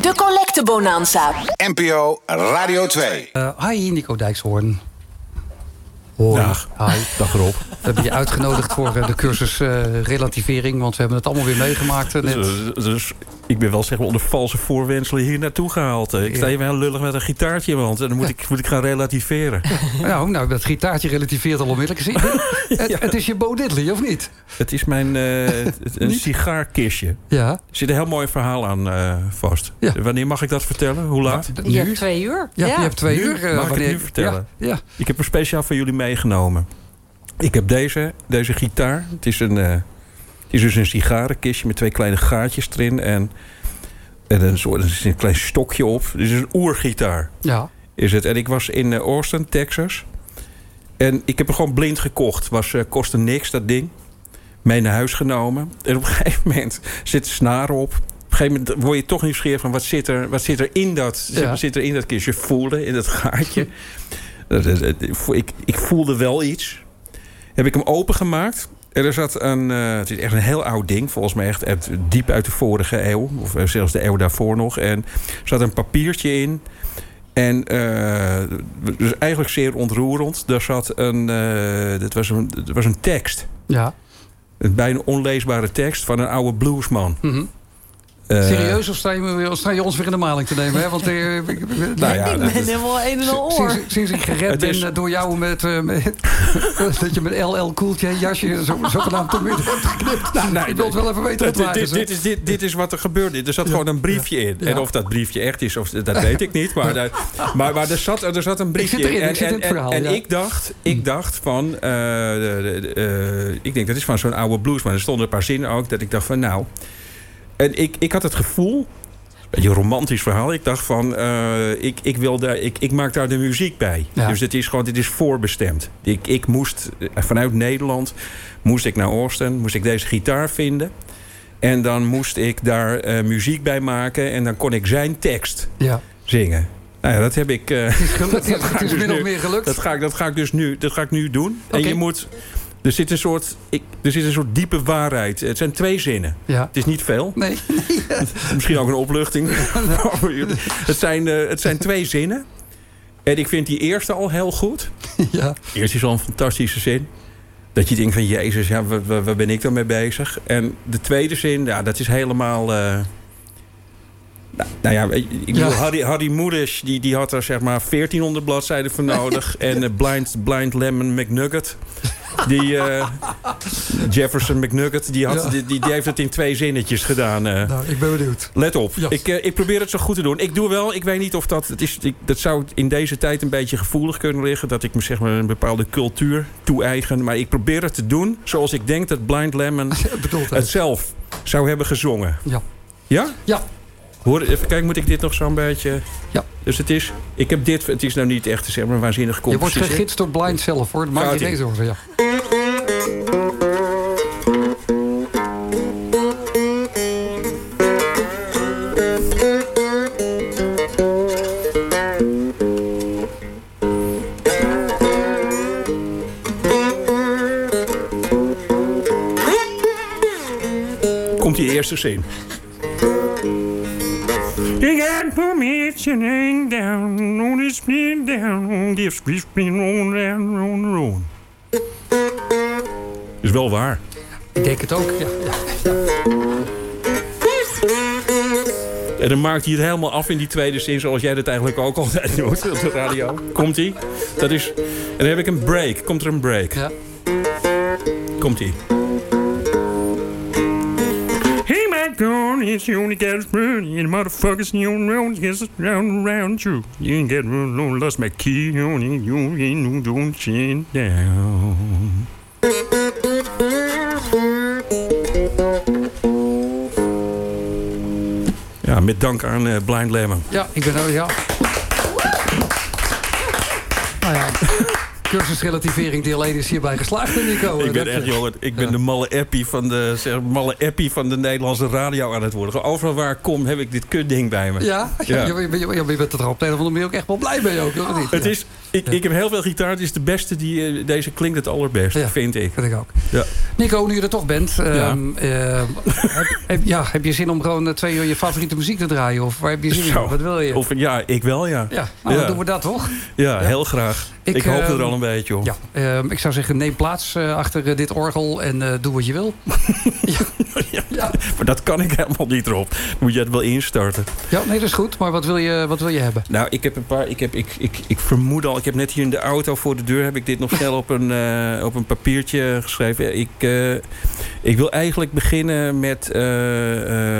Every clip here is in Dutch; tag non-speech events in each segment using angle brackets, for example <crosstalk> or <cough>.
De Collecte Bonanza. NPO Radio 2. Uh, hi, Nico Dijkshoorn. Hoi. Dag. Hi. Dag Rob. We hebben je uitgenodigd voor uh, de cursus uh, relativering. Want we hebben het allemaal weer meegemaakt. Net. Dus, dus, ik ben wel zeg maar onder valse voorwenselen hier naartoe gehaald. Ik sta even heel lullig met een gitaartje in mijn hand. En dan moet <laughs> ik, moet ik gaan relativeren. <laughs> nou, nou, dat gitaartje relativeert al onmiddellijk. <laughs> het, ja. het is je Bo Diddley, of niet? Het is mijn een sigaarkistje. Ja. Er zit een heel mooi verhaal aan vast. Ja. Wanneer mag ik dat vertellen? Hoe laat? Nu? Je hebt twee uur. Ja, ja. je hebt twee nu? uur. mag wanneer... ik het nu vertellen? Ja. Ik heb er speciaal voor jullie meegenomen. Ik heb deze, deze gitaar. Het is, een, uh, het is dus een sigarenkistje met twee kleine gaatjes erin. En, en een, soort, er een klein stokje op. Dit is een oergitaar. Ja. Is het. En ik was in uh, Austin, Texas. En ik heb er gewoon blind gekocht. Was, uh, kostte niks, dat ding. Mee naar huis genomen. En op een <laughs> gegeven moment zit snaren op. Op een gegeven moment word je toch nieuwsgierig van... wat zit er, wat zit er, in, dat, Ja. zit er in dat kistje? Je voelde in dat gaatje. <laughs> ik, ik voelde wel iets heb ik hem opengemaakt. En er zat een, uh, het is echt een heel oud ding, volgens mij echt uit, diep uit de vorige eeuw, of zelfs de eeuw daarvoor nog. En er zat een papiertje in. En uh, dus eigenlijk zeer ontroerend. Daar zat een, uh, dat was een, dat was een tekst. Ja. Een bijna onleesbare tekst van een oude bluesman. Mm -hmm. Uh, Serieus, of sta, je, of sta je ons weer in de maling te nemen? Hè? Want, <laughs> uh, nou ja, ik ben helemaal een en al oor. Sinds, sinds ik gered ben is... door jou met, uh, met <laughs> dat je met LL Cooltje jasje zo, zogenaamd tot midden hebt geknipt. Nou, nou, ik wil het wel even weten wat dit, dit, dit, is, dit, dit is wat er gebeurde. Er zat ja. gewoon een briefje in. Ja. En of dat briefje echt is, of, dat weet ik niet. Maar, maar, maar er, zat, er zat een briefje ik erin, in. Ik en, en, en, verhaal, en ja. ik dacht, ik dacht van... Uh, de, de, uh, ik denk, dat is van zo'n oude bluesman. Er stonden een paar zinnen ook dat ik dacht van nou... En ik, ik had het gevoel, een beetje een romantisch verhaal. Ik dacht van, uh, ik, ik, wil daar, ik, ik maak daar de muziek bij. Ja. Dus het is gewoon, dit is voorbestemd. Ik, ik moest, vanuit Nederland, moest ik naar Austin, moest ik deze gitaar vinden. En dan moest ik daar uh, muziek bij maken. En dan kon ik zijn tekst ja. zingen. Nou ja, dat heb ik. Uh, het is, gelukt, het, <laughs> het is dus min of meer gelukt. Dat ga ik, dat ga ik dus nu, dat ga ik nu doen. Okay. En je moet. Er zit, een soort, ik, er zit een soort diepe waarheid. Het zijn twee zinnen. Ja. Het is niet veel. Nee. <laughs> Misschien ook een opluchting. <laughs> het, zijn, uh, het zijn twee zinnen. En ik vind die eerste al heel goed. <laughs> Ja. Eerst is al een fantastische zin. Dat je denkt van, jezus, ja, waar, ben ik dan mee bezig? En de tweede zin, ja, dat is helemaal... Uh, nou, nou, ja, ik bedoel, ja. Harry, die, die had er zeg maar 1400 bladzijden voor nodig. <laughs> en uh, Blind, Blind Lemon McNugget, die uh, Jefferson McNugget, die, had, ja. die, die, die, heeft het in twee zinnetjes gedaan. Uh. Nou, ik ben benieuwd. Let op, ja. ik, ik probeer het zo goed te doen. Ik doe wel, ik weet niet of dat... Het is, ik, dat zou in deze tijd een beetje gevoelig kunnen liggen. Dat ik me zeg maar een bepaalde cultuur toe-eigen. Maar ik probeer het te doen zoals ik denk dat Blind Lemon <laughs> het zelf zou hebben gezongen. Ja. Ja? Ja. Hoor, even kijken, moet ik dit nog zo'n beetje... Ja. Dus het is... Ik heb dit... Het is nou niet echt zeg maar, een waanzinnig. Je wordt gegidst door Blind zelf, hoor. Maak je geen zorgen, ja. Komt die eerste zin. You got permission down on his spin down this spin on down on the road. Is wel waar. Ik denk het ook, ja. ja, ja. En dan maakt hij het helemaal af in die tweede zin, zoals jij dat eigenlijk ook altijd <laughs> doet op de radio. Komt hij? Dat is. En dan heb ik een break. Komt er een break? Ja. Komt you got us burning, and motherfuckers you know, yes, round around you. You ain't got no lost my key you, you ain't no don't chin down. Ja, met dank aan uh, Blind Lemon. Ja, ik ben er, ja. Cursus relativering deel 1 is hierbij geslaagd, Nico. Ik ben echt, jongen, ik ben de malle appie van de, zeg, malle appie van de Nederlandse radio aan het worden. Overal waar ik kom heb ik dit kutding bij me. Ja, Ja. ja. Je, je, je- je bent er op een of andere manier ook echt wel blij mee ook, niet? Het is, ik, ik heb heel veel gitaar. Het is de beste die... eh, Deze klinkt het allerbest, vind ik. vind ik ook. Ja. Nico, nu je er toch bent, ehm, eh, heb, heb- ja, heb je zin om gewoon eh, twee uur je favoriete muziek te draaien? Of waar heb je zin Zo. in? Wat wil je? Of, ja, ik wel, ja. ja, nou, dan doen we dat toch? Ja, heel graag. Ik, Ik, hoop ehm, er al een beetje op. Ja, ehm, ik zou zeggen, neem plaats achter dit orgel en doe wat je wil. <laughs> ja. Ja. Maar dat kan ik helemaal niet erop. Moet je het wel instarten. ja, nee, dat is goed. Maar wat wil je, wat wil je hebben? Nou, ik heb een paar. Ik, heb, ik, ik, ik vermoed al. Ik heb net hier in de auto voor de deur. Heb ik dit nog <laughs> snel op een, eh, op een papiertje geschreven. Ik, eh, ik wil eigenlijk beginnen met eh,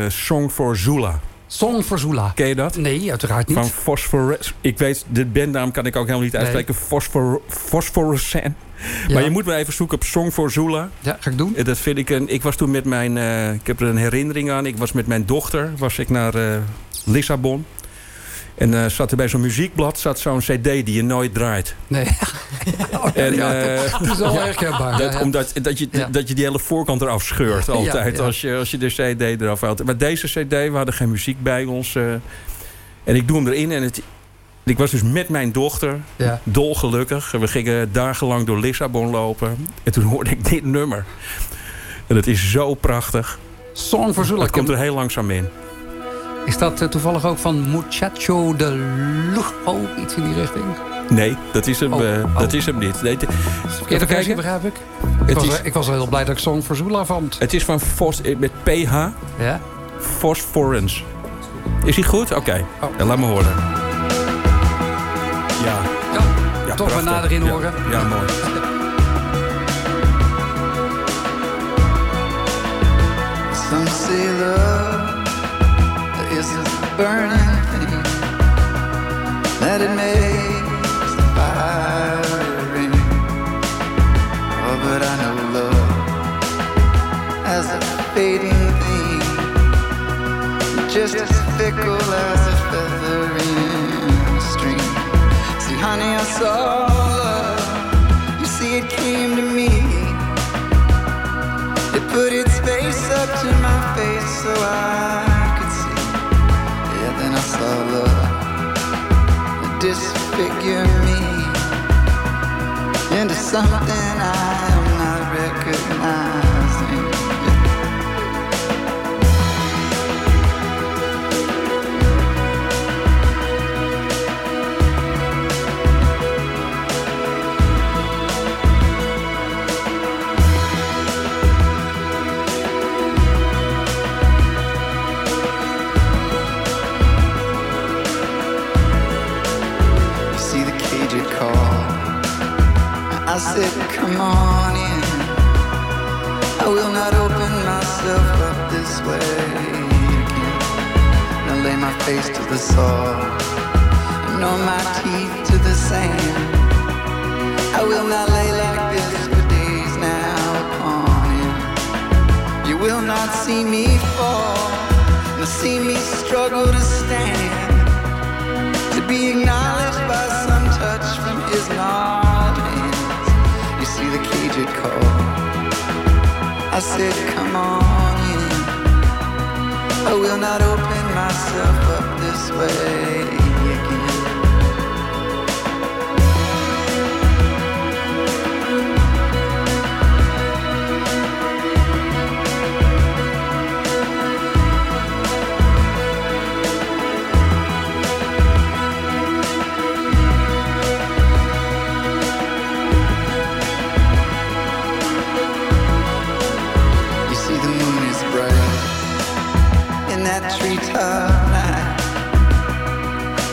Song for Zula. Song for Zula. Ken je dat? Nee, uiteraard niet. Van Phosphorus. Ik weet, de bandnaam kan ik ook helemaal niet Nee. uitspreken. Phosphor, Phosphorescent. Ja. Maar je moet maar even zoeken op Song for Zula. Ja, ga ik doen. Dat vind ik een. Ik was toen met mijn. ik heb er een herinnering aan. Ik was met mijn dochter. Was ik naar Lissabon. En eh zat er bij zo'n muziekblad zat zo'n CD die je nooit draait. Nee. <laughs> En, eh, dat is wel <laughs> ja, herkenbaar. Dat. Omdat dat je, Ja. dat je die hele voorkant eraf scheurt altijd. ja. Als, je, als je de CD eraf haalt. Maar deze CD, we hadden geen muziek bij ons. eh, en ik doe hem erin. En het, ik was dus met mijn dochter. Dolgelukkig. We gingen dagenlang door Lissabon lopen. En toen hoorde ik dit nummer. En het is zo prachtig. Song for Zula. Het komt er heel langzaam in. Is dat eh, toevallig ook van Muchacho de Lujo? Iets in die richting? Nee, dat is hem, Oh, eh, oh. dat is hem niet. Nee, Verkeerde begrijp ik. Ik Het was, is- ik was wel heel blij dat ik Song for Zula vond. het is van Fos, eh, met PH. Ja? Phosphorus. Is die goed? Oké. Oh. Ja, laat me horen. Ja. Ja, ja toch maar nader in Ja. horen. Ja, mooi. Some say love burning thing that it makes the fire ring. Oh, but I know love as a fading thing, just as fickle as a feather in a string. See, honey, I saw love. You see, it came to me. It put its face up to my face so I color disfigure me into something I am not recognized. I said, come on in. I will not open myself up this way again. Now lay my face to the saw. Nor my teeth to the sand. I will not lay like this for days now upon him. You will not see me fall, nor see me struggle to stand to be acknowledged by some touch from his. You the cage. I said, come on in. I will not open myself up this way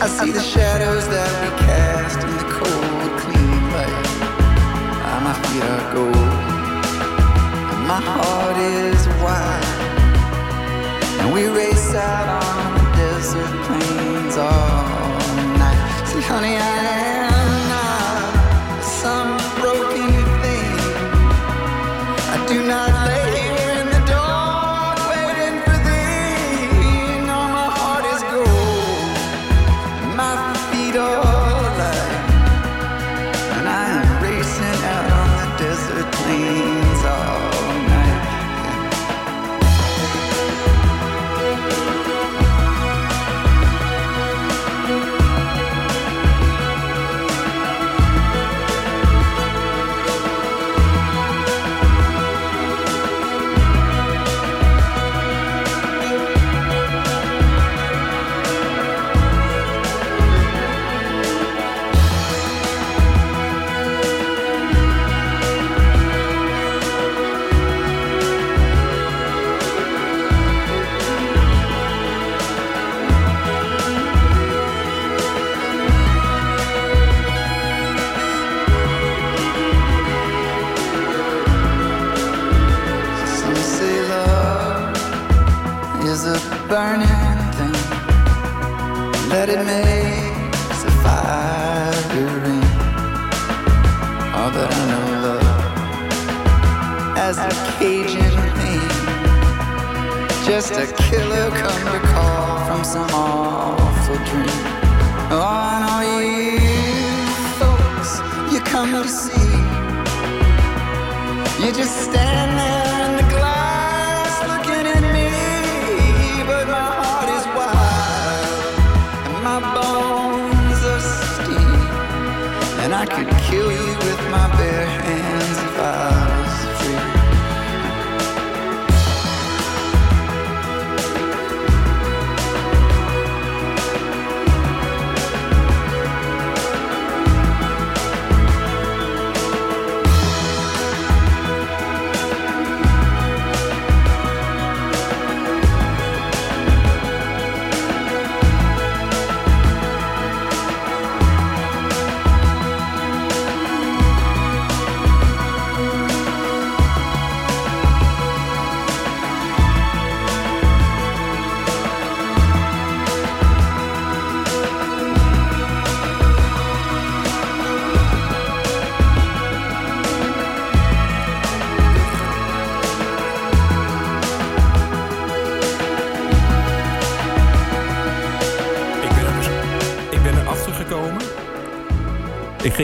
I see the shadows that we cast in the cold, clean light. Ah, my feet are gold, and my heart is wide. And we race out on the desert plains all night. See, honey, I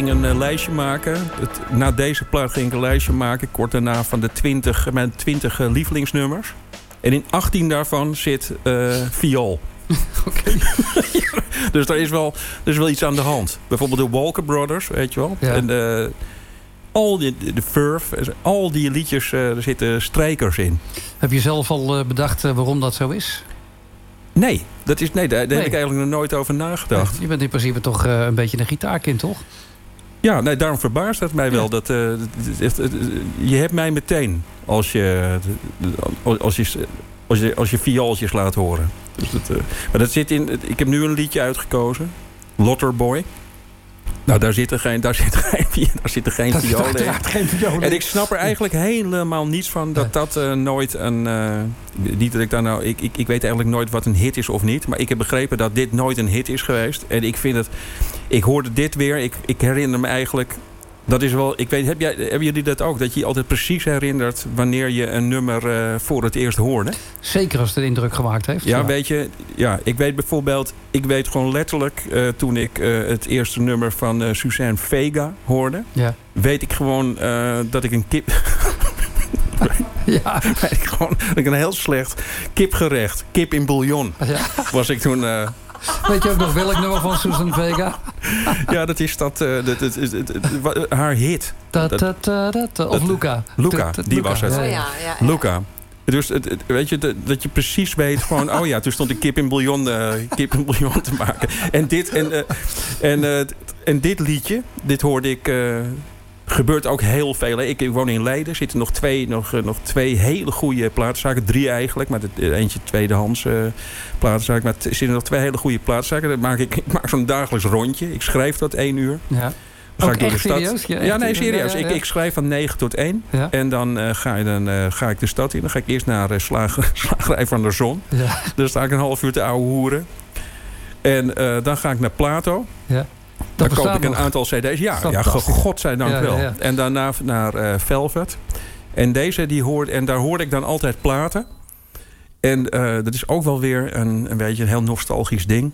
ging een eh, lijstje maken. Het, na deze plaat ging ik een lijstje maken. Kort daarna van de 20, mijn 20 eh, lievelingsnummers. En in 18 daarvan zit eh viool. <laughs> Oké. <laughs> Dus er is, wel, er is wel iets aan de hand. Bijvoorbeeld de Walker Brothers, weet je wel. Ja. En de, al die, de Furf, al die liedjes, eh, er zitten strijkers in. Heb je zelf al eh, bedacht eh, waarom dat zo is? Nee, dat is, nee daar, daar Nee. heb ik eigenlijk nog nooit over nagedacht. Je bent in principe toch eh, een beetje een gitaarkind, toch? Ja, nee, daarom verbaast het mij wel. Ja. Dat, eh, je hebt mij meteen als je, als je, als je, als je viooltjes laat horen. Dus dat, eh, maar dat zit in, ik heb nu een liedje uitgekozen. Lotterboy. Nou, daar zitten geen, daar zitten <laughs> geen, daar zitten geen Dat violen in. geen violen. En ik snap er eigenlijk helemaal niets van dat dat eh, nooit een. niet dat ik daar nou. Ik, ik, ik weet eigenlijk nooit wat een hit is of niet. Maar ik heb begrepen dat dit nooit een hit is geweest. En ik vind het. Ik hoorde dit weer. Ik, ik herinner me eigenlijk. Dat is wel. Ik weet, heb jij, hebben jullie dat ook? Dat je je altijd precies herinnert wanneer je een nummer eh, voor het eerst hoorde? Zeker als het een indruk gemaakt heeft. Ja, weet je. Ja, ik weet bijvoorbeeld. Ik weet gewoon letterlijk. eh, toen ik eh, het eerste nummer van Suzanne Vega hoorde. Ja. Weet ik gewoon dat ik een kip. <laughs> Ja. weet ik gewoon dat ik een heel slecht kipgerecht, kip in bouillon, ja. was ik toen. Weet je ook nog welk nummer van Susan Vega? <laughs> ja, dat is dat, eh, dat, dat, haar hit. Of Luca. Luca, die was het. Oh ja, ja. ja. Luca. Dus het, het- weet je, dat, dat je precies weet gewoon... oh ja, toen stond ik kip in bouillon, eh, kip in bouillon te maken. En dit, en, eh, en, en dit liedje, dit hoorde ik... eh, gebeurt ook heel veel. hè. Ik, ik woon in Leiden. Er zitten nog twee, nog, eh, nog twee hele goede platenzaken. Drie eigenlijk. Maar de, de- eentje tweedehands eh platenzaak. Maar er zitten nog twee hele goede platenzaken. Dat maak ik, <laughs> ik maak zo'n dagelijks rondje. Ik schrijf dat één uur. Ja. Dan Ook ik door echt de stad. serieus? Ja, nee, serieus. ja, ja. Ik, ik schrijf van 9 tot 1. Ja. En dan, eh, ga, je dan eh, ga ik de stad in. Dan ga ik eerst naar uh, Slager, <laughs> Slagerij van der Zon. Ja. Dan sta ik een half uur te ouwe hoeren. En eh, dan ga ik naar Plato. Ja. Dan Dat koop ik een nog. aantal cd's. Ja, ja godzijdank Ja, ja, wel. ja. En daarna naar eh, Velvet. En deze die hoort... En daar hoorde ik dan altijd platen. En eh, dat is ook wel weer een, een beetje een heel nostalgisch ding.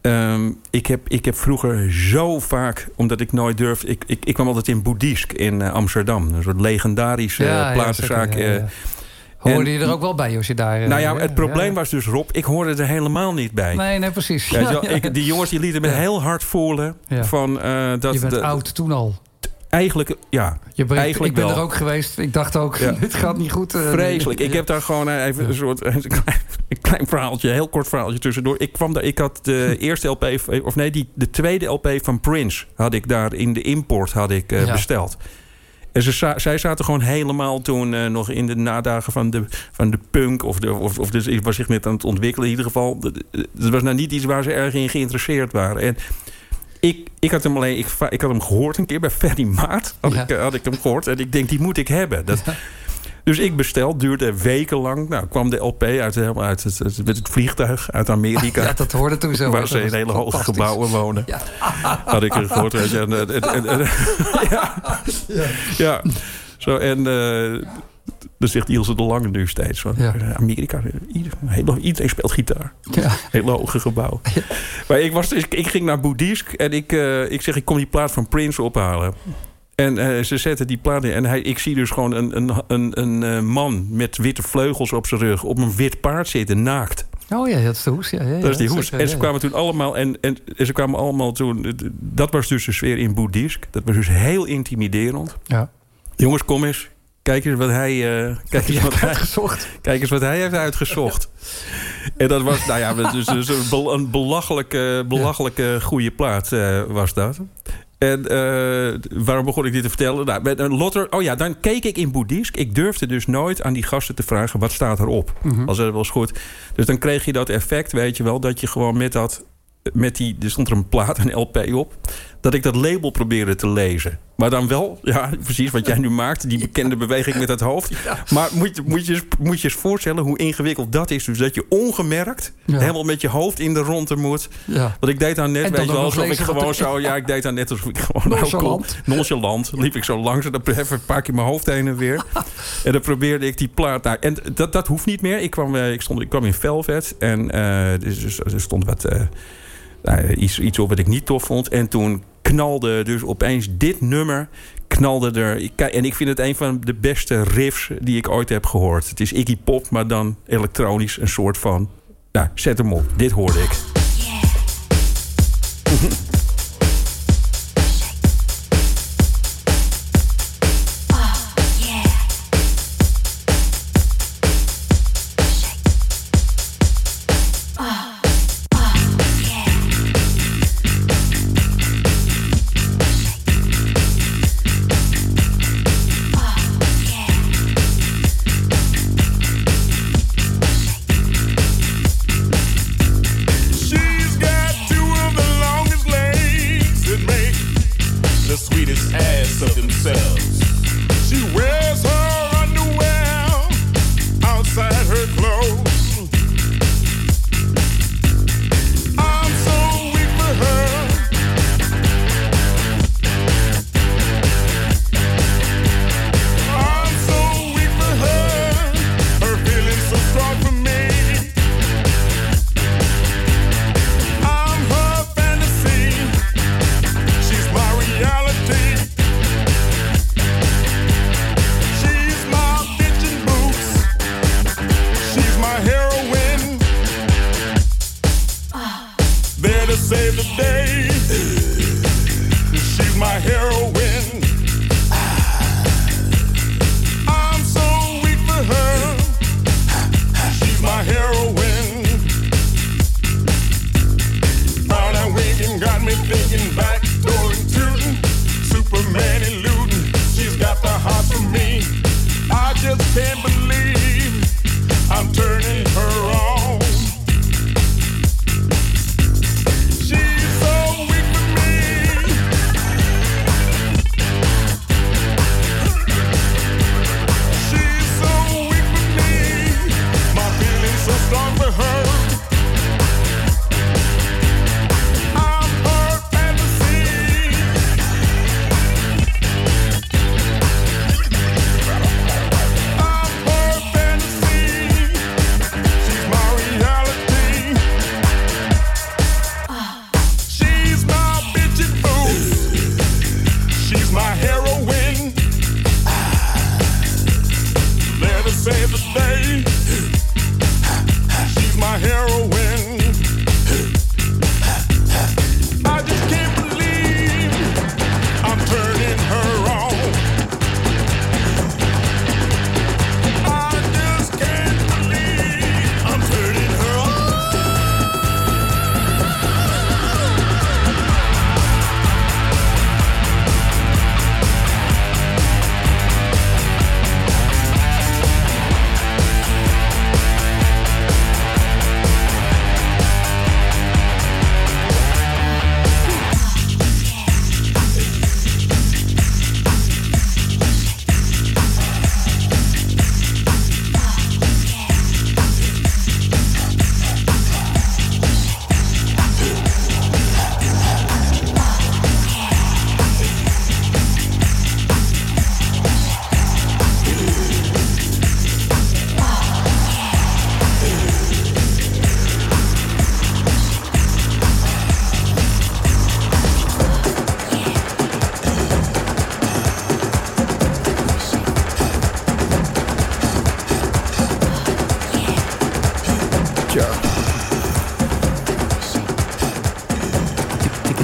Ehm, ik, heb, ik heb vroeger zo vaak, omdat ik nooit durfde... Ik, ik, ik kwam altijd in Boeddhisk in eh, Amsterdam. Een soort legendarische Ja, platenzaak. zeker, ja. Hoorde en- je er ook wel bij als je daar... eh, nou ja, ja, het probleem ja. was dus, Rob, ik hoorde er helemaal niet bij. Nee, nee, precies. <laughs> Ja, ik, die jongens die lieten me heel hard voelen van eh, dat... je bent de- oud toen al. Eigenlijk, ja, Je bent, Eigenlijk ik ben wel. er ook geweest. Ik dacht ook, Ja. <laughs> dit gaat niet goed. eh, vreselijk. Ik ja. heb daar gewoon eh, even een soort <laughs> een klein, een klein verhaaltje, een heel kort verhaaltje tussendoor. Ik kwam daar, ik had de eerste LP, of nee, die, de tweede LP van Prince had ik daar in de import had ik, eh, besteld. En ze, zij zaten gewoon helemaal toen eh, nog in de nadagen van de, van de punk. Of, de, of, of dus, was zich net aan het ontwikkelen. In ieder geval, dat- het was nou niet iets waar ze erg in geïnteresseerd waren. En ik, ik had hem alleen, ik, ik had hem gehoord een keer bij Ferry Maat. Had, Ja. ik, eh, had ik hem gehoord. En ik denk, die moet ik hebben. Dat, Dus ik bestel, duurde wekenlang. Nou, kwam de LP uit, helemaal uit het, het, vliegtuig uit Amerika. <laughs> Ja, dat hoorde toen zo. Waar ze in hele hoge gebouwen wonen. Ja. <laughs> Had ik er gehoord. En, en, <laughs> ja. ja. Zo, en uh, dan zegt Ilse de Lange nu steeds. Van, ja. Amerika, iedereen, iedereen speelt gitaar. Ja. Hele hoge gebouw. Ja. Maar ik, was, ik, ik ging naar Boeddhisk en ik, uh, ik zeg, ik kom die plaat van Prince ophalen. En uh, ze zetten die plaat in. En hij, ik zie dus gewoon een, een, een, een uh, man met witte vleugels op zijn rug... op een wit paard zitten, naakt. Oh ja, dat is de hoes. Ja, ja, dat is die hoes. En ze kwamen toen allemaal... En, en, en, ze kwamen allemaal toen... Dat was dus de sfeer in Boeddhisk. Dat was dus heel intimiderend. Ja. Jongens, kom eens. Kijk eens wat hij, uh, kijk eens wat hij, uitgezocht. Kijk eens wat hij heeft uitgezocht. En dat was, nou ja, dus, dus een belachelijke, belachelijke goede plaat uh, was dat. En uh, waarom begon ik dit te vertellen? Nou, met een lotter, oh ja, dan keek ik in Boeddhisk. Ik durfde dus nooit aan die gasten te vragen... wat staat erop? Mm -hmm. Als dat wel eens goed. Dus dan kreeg je dat effect, weet je wel... dat je gewoon met dat... Met die, er stond er een plaat, een LP op dat ik dat label probeerde te lezen. Maar dan wel, ja, precies wat jij nu maakt, die <laughs> bekende beweging met het hoofd. Maar moet, moet, je, moet je eens voorstellen hoe ingewikkeld dat is. Dus dat je ongemerkt helemaal met je hoofd in de ronde moet. Ja. Want ik deed dan net, weet je wel, alsof ik gewoon zo, ja, ik deed dan net alsof ik gewoon nonchalant, nonchalant liep ik zo langs en dan even een paar keer mijn hoofd heen en weer. <laughs> en dan probeerde ik die plaat. Nou, en dat, dat hoeft niet meer. Ik kwam, ik stond, ik kwam in Velvet en uh, dus, er stond wat. Uh, nou, iets, iets op wat ik niet tof vond. En toen knalde dus opeens dit nummer knalde er. En ik vind het een van de beste riffs die ik ooit heb gehoord. Het is Iggy Pop, maar dan elektronisch een soort van. Nou, zet hem op. Dit hoorde ik.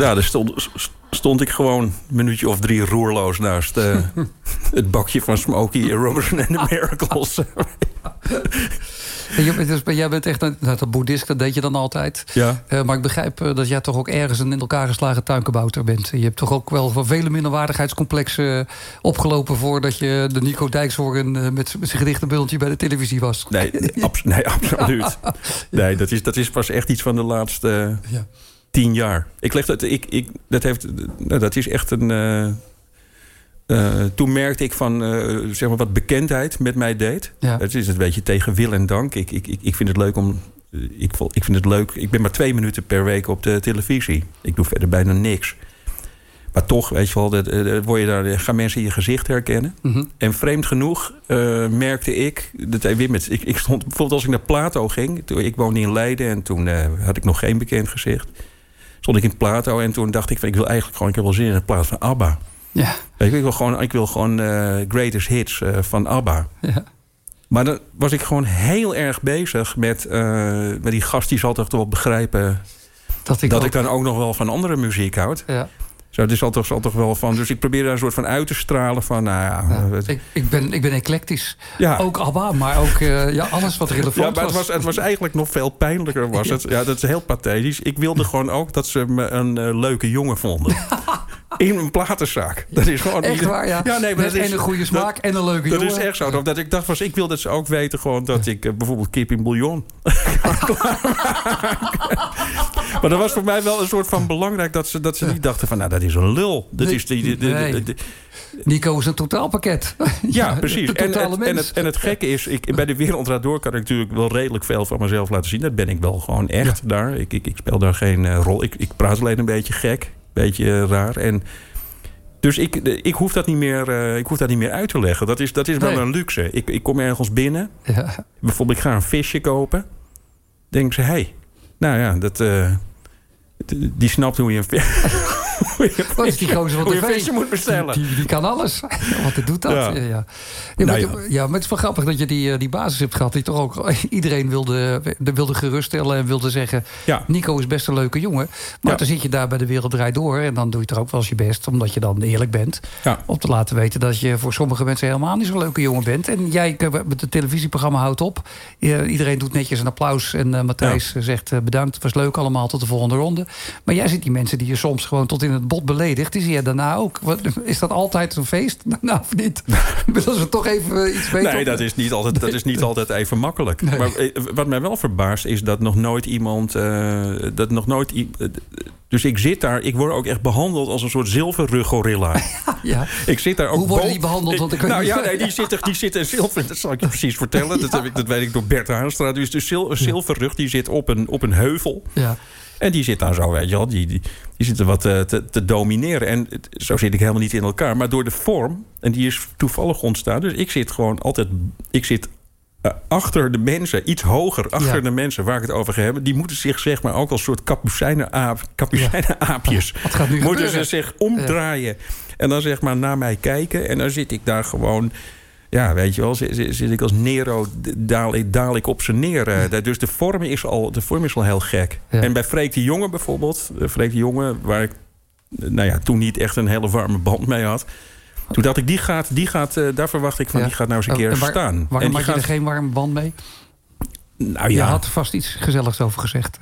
Ja, daar stond, stond ik gewoon een minuutje of drie roerloos naast uh, <laughs> het bakje van Smokey Robinson en de <laughs> Miracles. jij bent echt een, nou, boeddhist, dat deed je dan altijd. Ja. Uh, maar ik begrijp uh, dat jij toch ook ergens een in elkaar geslagen tuinkebouter bent. Je hebt toch ook wel van vele minderwaardigheidscomplexen opgelopen... voordat je de Nico Dijkshoorn met zijn gedichtenbundje bij de televisie was. Nee, nee absoluut. <laughs> Nee, dat is, dat is pas echt iets van de laatste ja. Tien jaar. Ik leg dat, ik, ik, dat, heeft, nou, dat is echt een... Uh, toen merkte ik van uh, zeg maar wat bekendheid met mij deed. Ja. Het is een beetje tegen wil en dank. Ik, ik, ik vind het leuk om. Ik, ik vind het leuk. Ik ben maar twee minuten per week op de televisie. Ik doe verder bijna niks. Maar toch, weet je wel, dat, uh, word je daar, gaan mensen je gezicht herkennen. Mm -hmm. En vreemd genoeg merkte ik, dat weer met, ik, ik stond bijvoorbeeld als ik naar Plato ging. Toen, ik woonde in Leiden en toen had ik nog geen bekend gezicht. Stond ik in Plato en toen dacht ik, van, ik wil eigenlijk gewoon, ik heb wel zin in het plaats van ABBA. Ja. Ik wil gewoon, ik wil gewoon uh, greatest hits uh, van ABBA. Ja. Maar dan was ik gewoon heel erg bezig met, uh, met die gast die zal toch wel begrijpen... Dat, ik, dat ook... ik dan ook nog wel van andere muziek houd. Ja. Zo, het is altijd, zal toch wel van. Dus ik probeer daar een soort van uit te stralen van. Nou ja, ja ik, ik, ben, ik ben eclectisch. Ja. Ook ABBA, maar ook uh, ja, alles wat relevant ja, maar het was. Het was eigenlijk nog veel pijnlijker. Was het. Ja, dat is heel pathetisch. Ik wilde gewoon ook dat ze me een uh, leuke jongen vonden. <laughs> In een platenzaak. Dat is gewoon. Echt waar, ja. ja nee, maar dat is, en een goede smaak dat, en een leuke dat jongen. is echt zo. Dat, dat ik dacht, was, ik wil dat ze ook weten gewoon dat ik uh, bijvoorbeeld kip in bouillon. <laughs> maar dat was voor mij wel een soort van belangrijk dat ze, dat ze niet dachten van, nou, dat is een lul. Dat Nee, is die, die- die- nee. die- die- Nico is een totaalpakket. ja, <laughs> precies. En, het, en het gekke is, ik, bij de Wereldraad Door kan ik natuurlijk wel redelijk veel van mezelf laten zien. Dat ben ik wel gewoon echt daar. Ik, ik, ik speel daar geen eh, rol. Ik, ik praat alleen een beetje gek, beetje eh, raar. En dus ik, ik, hoef dat niet meer, eh, ik hoef dat niet meer uit te leggen. Dat is, dat is wel Nee. een luxe. Ik, ik kom ergens binnen. Ja. Bijvoorbeeld, ik ga een visje kopen. Denken ze, hé, hey, nou ja, dat, eh, die snapt hoe je een, vi- <laughs> Wat is die gozer van hoe je een tv? visje moet bestellen. Die, die kan alles. <laughs> Wat het doet dat. Ja. Ja. Ja, maar, Nou ja, maar het is wel grappig dat je die, eh, die basis hebt gehad. Die toch ook <laughs> iedereen wilde, wilde geruststellen en wilde zeggen... Nico is best een leuke jongen. Maar dan zit je daar bij de wereld draait door. En dan doe je toch ook wel eens je best. Omdat je dan eerlijk bent. Om te laten weten dat je voor sommige mensen helemaal niet zo'n leuke jongen bent. En jij eh, met het televisieprogramma houdt op. Eh, iedereen doet netjes een applaus. En eh, Matthijs eh, zegt eh, bedankt. Het was leuk allemaal tot de volgende ronde. Maar jij ziet die mensen die je soms gewoon tot in het bot beledigt. Die zie je daarna ook. Wat, is dat altijd een feest? <laughs> Nou, of niet? Willen ze toch even iets weten? Nee, dat is niet altijd, dat is niet altijd even makkelijk. Nee. Maar eh, wat mij wel verbaast is dat nog nooit iemand. eh, dat nog nooit. eh, Dus ik zit daar, ik word ook echt behandeld als een soort zilverruggorilla. <laughs> Ja. Ik zit daar ook Hoe worden die behandeld? Want ik weet nou niet- ja, nee, die zitten, die zitten in zilver. Dat zal ik je precies vertellen. Dat, heb ik, dat weet ik door Bert Haanstra. Dus de zilverrug die zit op een, op een heuvel. Ja. En die zit daar zo, weet je wel. Die, die, die zitten wat eh, te, te domineren. En zo zit ik helemaal niet in elkaar. Maar door de vorm, en die is toevallig ontstaan. Dus ik zit gewoon altijd... Ik zit eh, achter de mensen, iets hoger achter Ja. de mensen waar ik het over ga hebben. Die moeten zich zeg maar ook als soort kapucijnen-aap- kapucijnen-aapjes... <laughs> Wat nu moeten ze zich omdraaien. En dan zeg maar naar mij kijken. En dan zit ik daar gewoon... Ja, weet je wel, zit, ik als Nero, daal ik, daal ik op ze neer. eh. Dus de vorm, is al, de vorm is al heel gek. Ja. En bij Freek de Jonge bijvoorbeeld... eh, Freek de Jonge, waar ik eh, nou ja, toen niet echt een hele warme band mee had... Toen dacht ik, die gaat, die gaat, daar verwacht ik van, Ja. die gaat nou eens een En keer waar- staan. Waarom en had die je er gaat, geen warme band mee? nou Je ja, had er vast iets gezelligs over gezegd.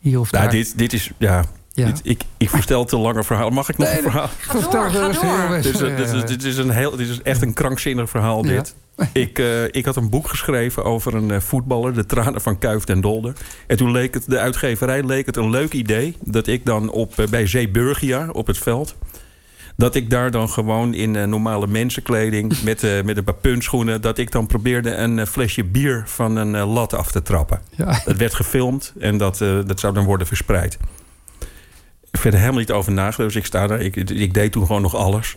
hier of nou, daar. dit, dit is, ja, Ja. dit- ik, ik vertel te lange verhaal. Mag ik nog Nee, een verhaal? Vertel ga door. Dit is, dit, is, dit, is een heel, dit is echt een krankzinnig verhaal, Ja. dit. Ik, eh, ik had een boek geschreven over een eh, voetballer, de tranen van Kuif en Dolder. En toen leek het, de uitgeverij leek het een leuk idee... dat ik dan op, eh, bij Zeeburgia op het veld... dat ik daar dan gewoon in eh, normale mensenkleding... <laughs> Met, eh, met een paar puntschoenen... dat ik dan probeerde een flesje bier van een lat af te trappen. Ja. Het werd gefilmd en dat, eh, dat zou dan worden verspreid. Verder helemaal niet over nagedacht. Dus ik sta daar. Ik, ik deed toen gewoon nog alles.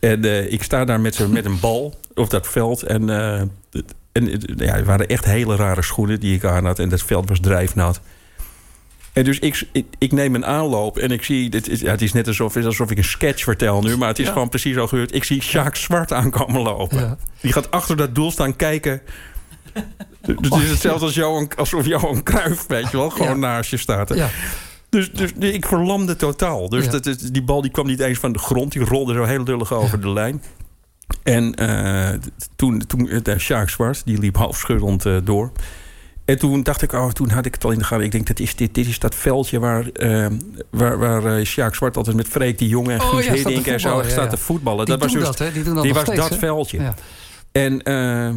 En eh, ik sta daar met, met een bal op dat veld. En, eh, het- en het- ja, het waren echt hele rare schoenen die ik aan had. En dat veld was drijfnat. En dus ik, ik, ik neem een aanloop en ik zie... Het is, ja, het is net alsof, het is alsof ik een sketch vertel nu... maar het is Ja. gewoon precies al gebeurd. Ik zie Sjaak Zwart aankomen lopen. Ja. Die gaat achter dat doel staan kijken... Dus <laughs> het is hetzelfde als Johan, alsof Johan Cruijff, weet je wel, gewoon naast je staat. Ja. Dus, dus ik verlamde totaal. Dus Ja. dat, is- die bal die kwam niet eens van de grond. Die rolde zo heel lullig over de lijn. En t- toen, toen uh, Sjaak Zwart, die liep halfschuddend eh, door. En toen dacht ik, oh, toen had ik het al in de gaten. Ik denk, dat is dit, dit is dat veldje waar, eh waar, waar Sjaak Zwart altijd met Freek die jongen en Oh, Guus ja, Hiddink en zo staat te voetballen. Die dat was dus, dat, hè? Die doen dat die nog was steeds, dat veldje. En eh,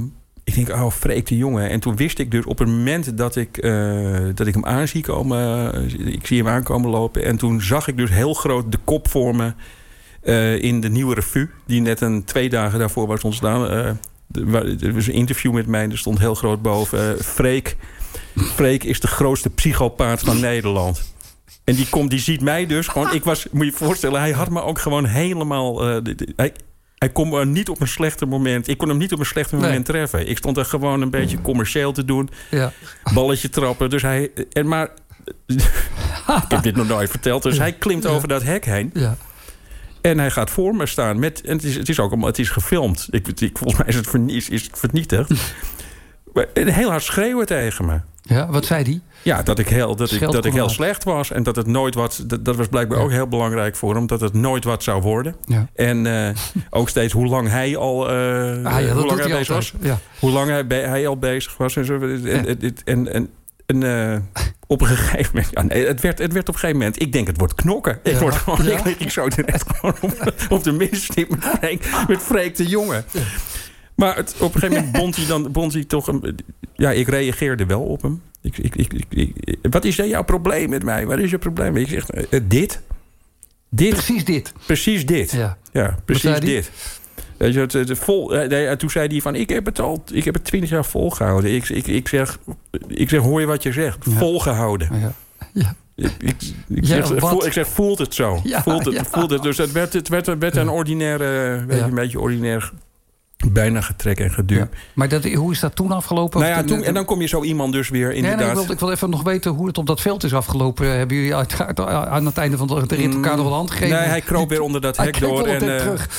ik denk, oh, Freek de jongen. En toen wist ik dus op het moment dat ik, eh, dat ik hem aan zie komen... eh, ik zie hem aankomen lopen. En toen zag ik dus heel groot de kop voor me... eh, in de nieuwe revue. Die net een twee dagen daarvoor was ontstaan. Waar- er was een interview met mij. Er stond heel groot boven... Freek, Freek is de grootste psychopaat van Nederland. En die, komt, die ziet mij dus gewoon... Ik was, moet je je voorstellen, hij had me ook gewoon helemaal... hij kon niet op een slechter moment... Ik kon hem niet op een slechter Nee. moment treffen. Ik stond er gewoon een beetje commercieel te doen. Ja. Balletje trappen. Dus hij... En maar... <laughs> ik heb dit nog nooit verteld. Dus hij klimt over dat hek heen. Ja. En hij gaat voor me staan. Met, en het, is, het is ook allemaal, het is gefilmd. Ik, ik, volgens mij is het, vernie- is, is het vernietigd. <laughs> Maar heel hard schreeuwen tegen me. Ja, wat zei die? Ja, dat ik heel, dat ik, dat ik heel slecht was. En dat het nooit wat. Dat, dat was blijkbaar Ja. ook heel belangrijk voor hem. Dat het nooit wat zou worden. Ja. En eh, <laughs> ook steeds hoe lang hij al. Ah, ja, hoe lang hij hij bezig was. altijd. Hoe lang hij, hij al bezig was. En, zo. en, en, en, eh, op een gegeven moment. Ja, nee, het, werd, het werd op een gegeven moment. Ik denk, het wordt knokken. Ik, Ja. word gewoon, Ja. ik lig ik zo direct <laughs> gewoon op, op de middenstip met Freek, met Freek de jongen. Maar het, op een gegeven moment bond hij, dan, bond hij toch... Een, ja, ik reageerde wel op hem. Ik, ik, ik, wat is dan jouw probleem met mij? Wat is je probleem? Ik zeg, eh, dit. Dit. Precies dit. Precies dit. Ja. Ja, precies dit. Weet je, het, het, vol, eh, nee, en toen zei hij van, ik heb het al, ik heb het twintig jaar volgehouden. Ik, ik, ik, zeg, ik zeg, hoor je wat je zegt? Ja. Volgehouden. Ja. Ja. Ik, ik, zeg, voel, ik zeg, voelt het zo? Ja, voelt het, ja. voelt het. Dus het werd, het werd, een ordinaire, weet je, Ja. een beetje ordinair, bijna getrek en geduw. Ja. Maar dat, hoe is dat toen afgelopen? Nou ja, toen, en dan kom je zo iemand dus weer inderdaad... nee, ik, wil, ik wil even nog weten hoe het op dat veld is afgelopen. Hebben jullie uiteraard aan het einde van de rit elkaar nog een hand gegeven? Nee, hij kroop weer onder dat hek door. En, eh, terug.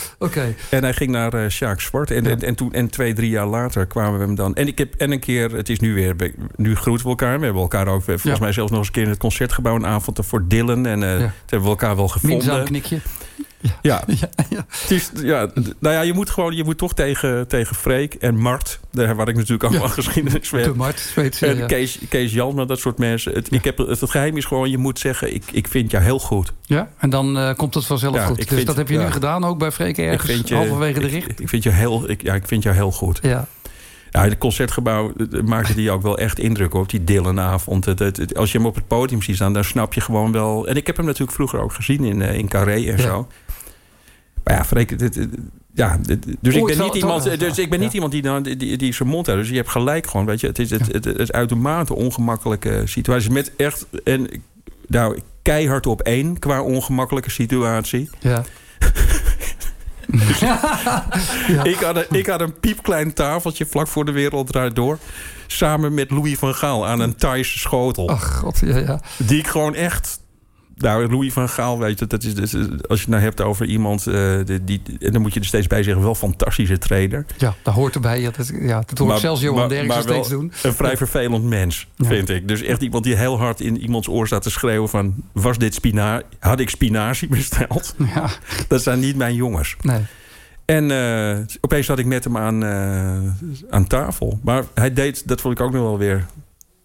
En hij ging naar eh Sjaak Zwart. En, Ja. en, en, toen, en twee, drie jaar later kwamen we hem dan. En ik heb en een keer, het is nu weer, nu groeten we elkaar. We hebben elkaar ook, volgens Ja. mij zelfs nog eens een keer in het concertgebouw een avond voor Dylan. En eh toen hebben we elkaar wel Minzaam gevonden. knikje. Ja, <laughs> Ja, ja. het is, ja, nou ja, je moet gewoon, je moet toch tegen, tegen Freek en Mart, daar waar ik natuurlijk allemaal Ja. geschiedenis De met. Mart, Zweedse, En. Kees, Kees Jan, dat soort mensen. Het, ik heb, het, het geheim is gewoon, je moet zeggen, ik, ik vind jou heel goed. Ja, en dan eh, komt het vanzelf goed. Dus vind- dat heb je nu gedaan, ook bij Freek ergens, je, halverwege de richt. Ik, vind je heel, ik, ja, ik vind jou heel goed. Ja, Ja, het concertgebouw eh, maakte die ook wel echt indruk op, die Dylan-avond. Het, het, het- als je hem op het podium ziet staan, dan snap je gewoon wel... En ik heb hem natuurlijk vroeger ook gezien in, eh, in Carré en Ja. zo. Maar ja, Freek, dit- dit- ja, dit- dus ik ben niet iemand, dus ik ben niet iemand die, dan, die, die, die zijn mond houdt. Dus je hebt gelijk gewoon, weet je. Het is het, het, het, uitermate ongemakkelijke situatie. Met echt, en nou, keihard op één qua ongemakkelijke situatie. ja. <laughs> Ja. <laughs> Ik, had een, ik had een piepklein tafeltje vlak voor de wereld draait door. Samen met Louis van Gaal aan een Thaise schotel. Ach, god, ja, ja. Die ik gewoon echt. Nou, Louis van Gaal, weet je, dat is, dat is- als je het nou hebt over iemand, eh, die, die, en dan moet je er steeds bij zeggen, wel fantastische trainer. Ja, dat hoort erbij. Ja, dat, ja, dat hoort Maar- zelfs Johan Derksen steeds doen. Een vrij vervelend mens, Ja. vind ik. Dus echt iemand die heel hard in iemands oor staat te schreeuwen van, was dit spinazie? Had ik spinazie besteld? <laughs> Ja, Dat zijn niet mijn jongens. nee. En eh, opeens zat ik met hem aan, eh, aan tafel. Maar hij deed, dat vond ik ook nog wel weer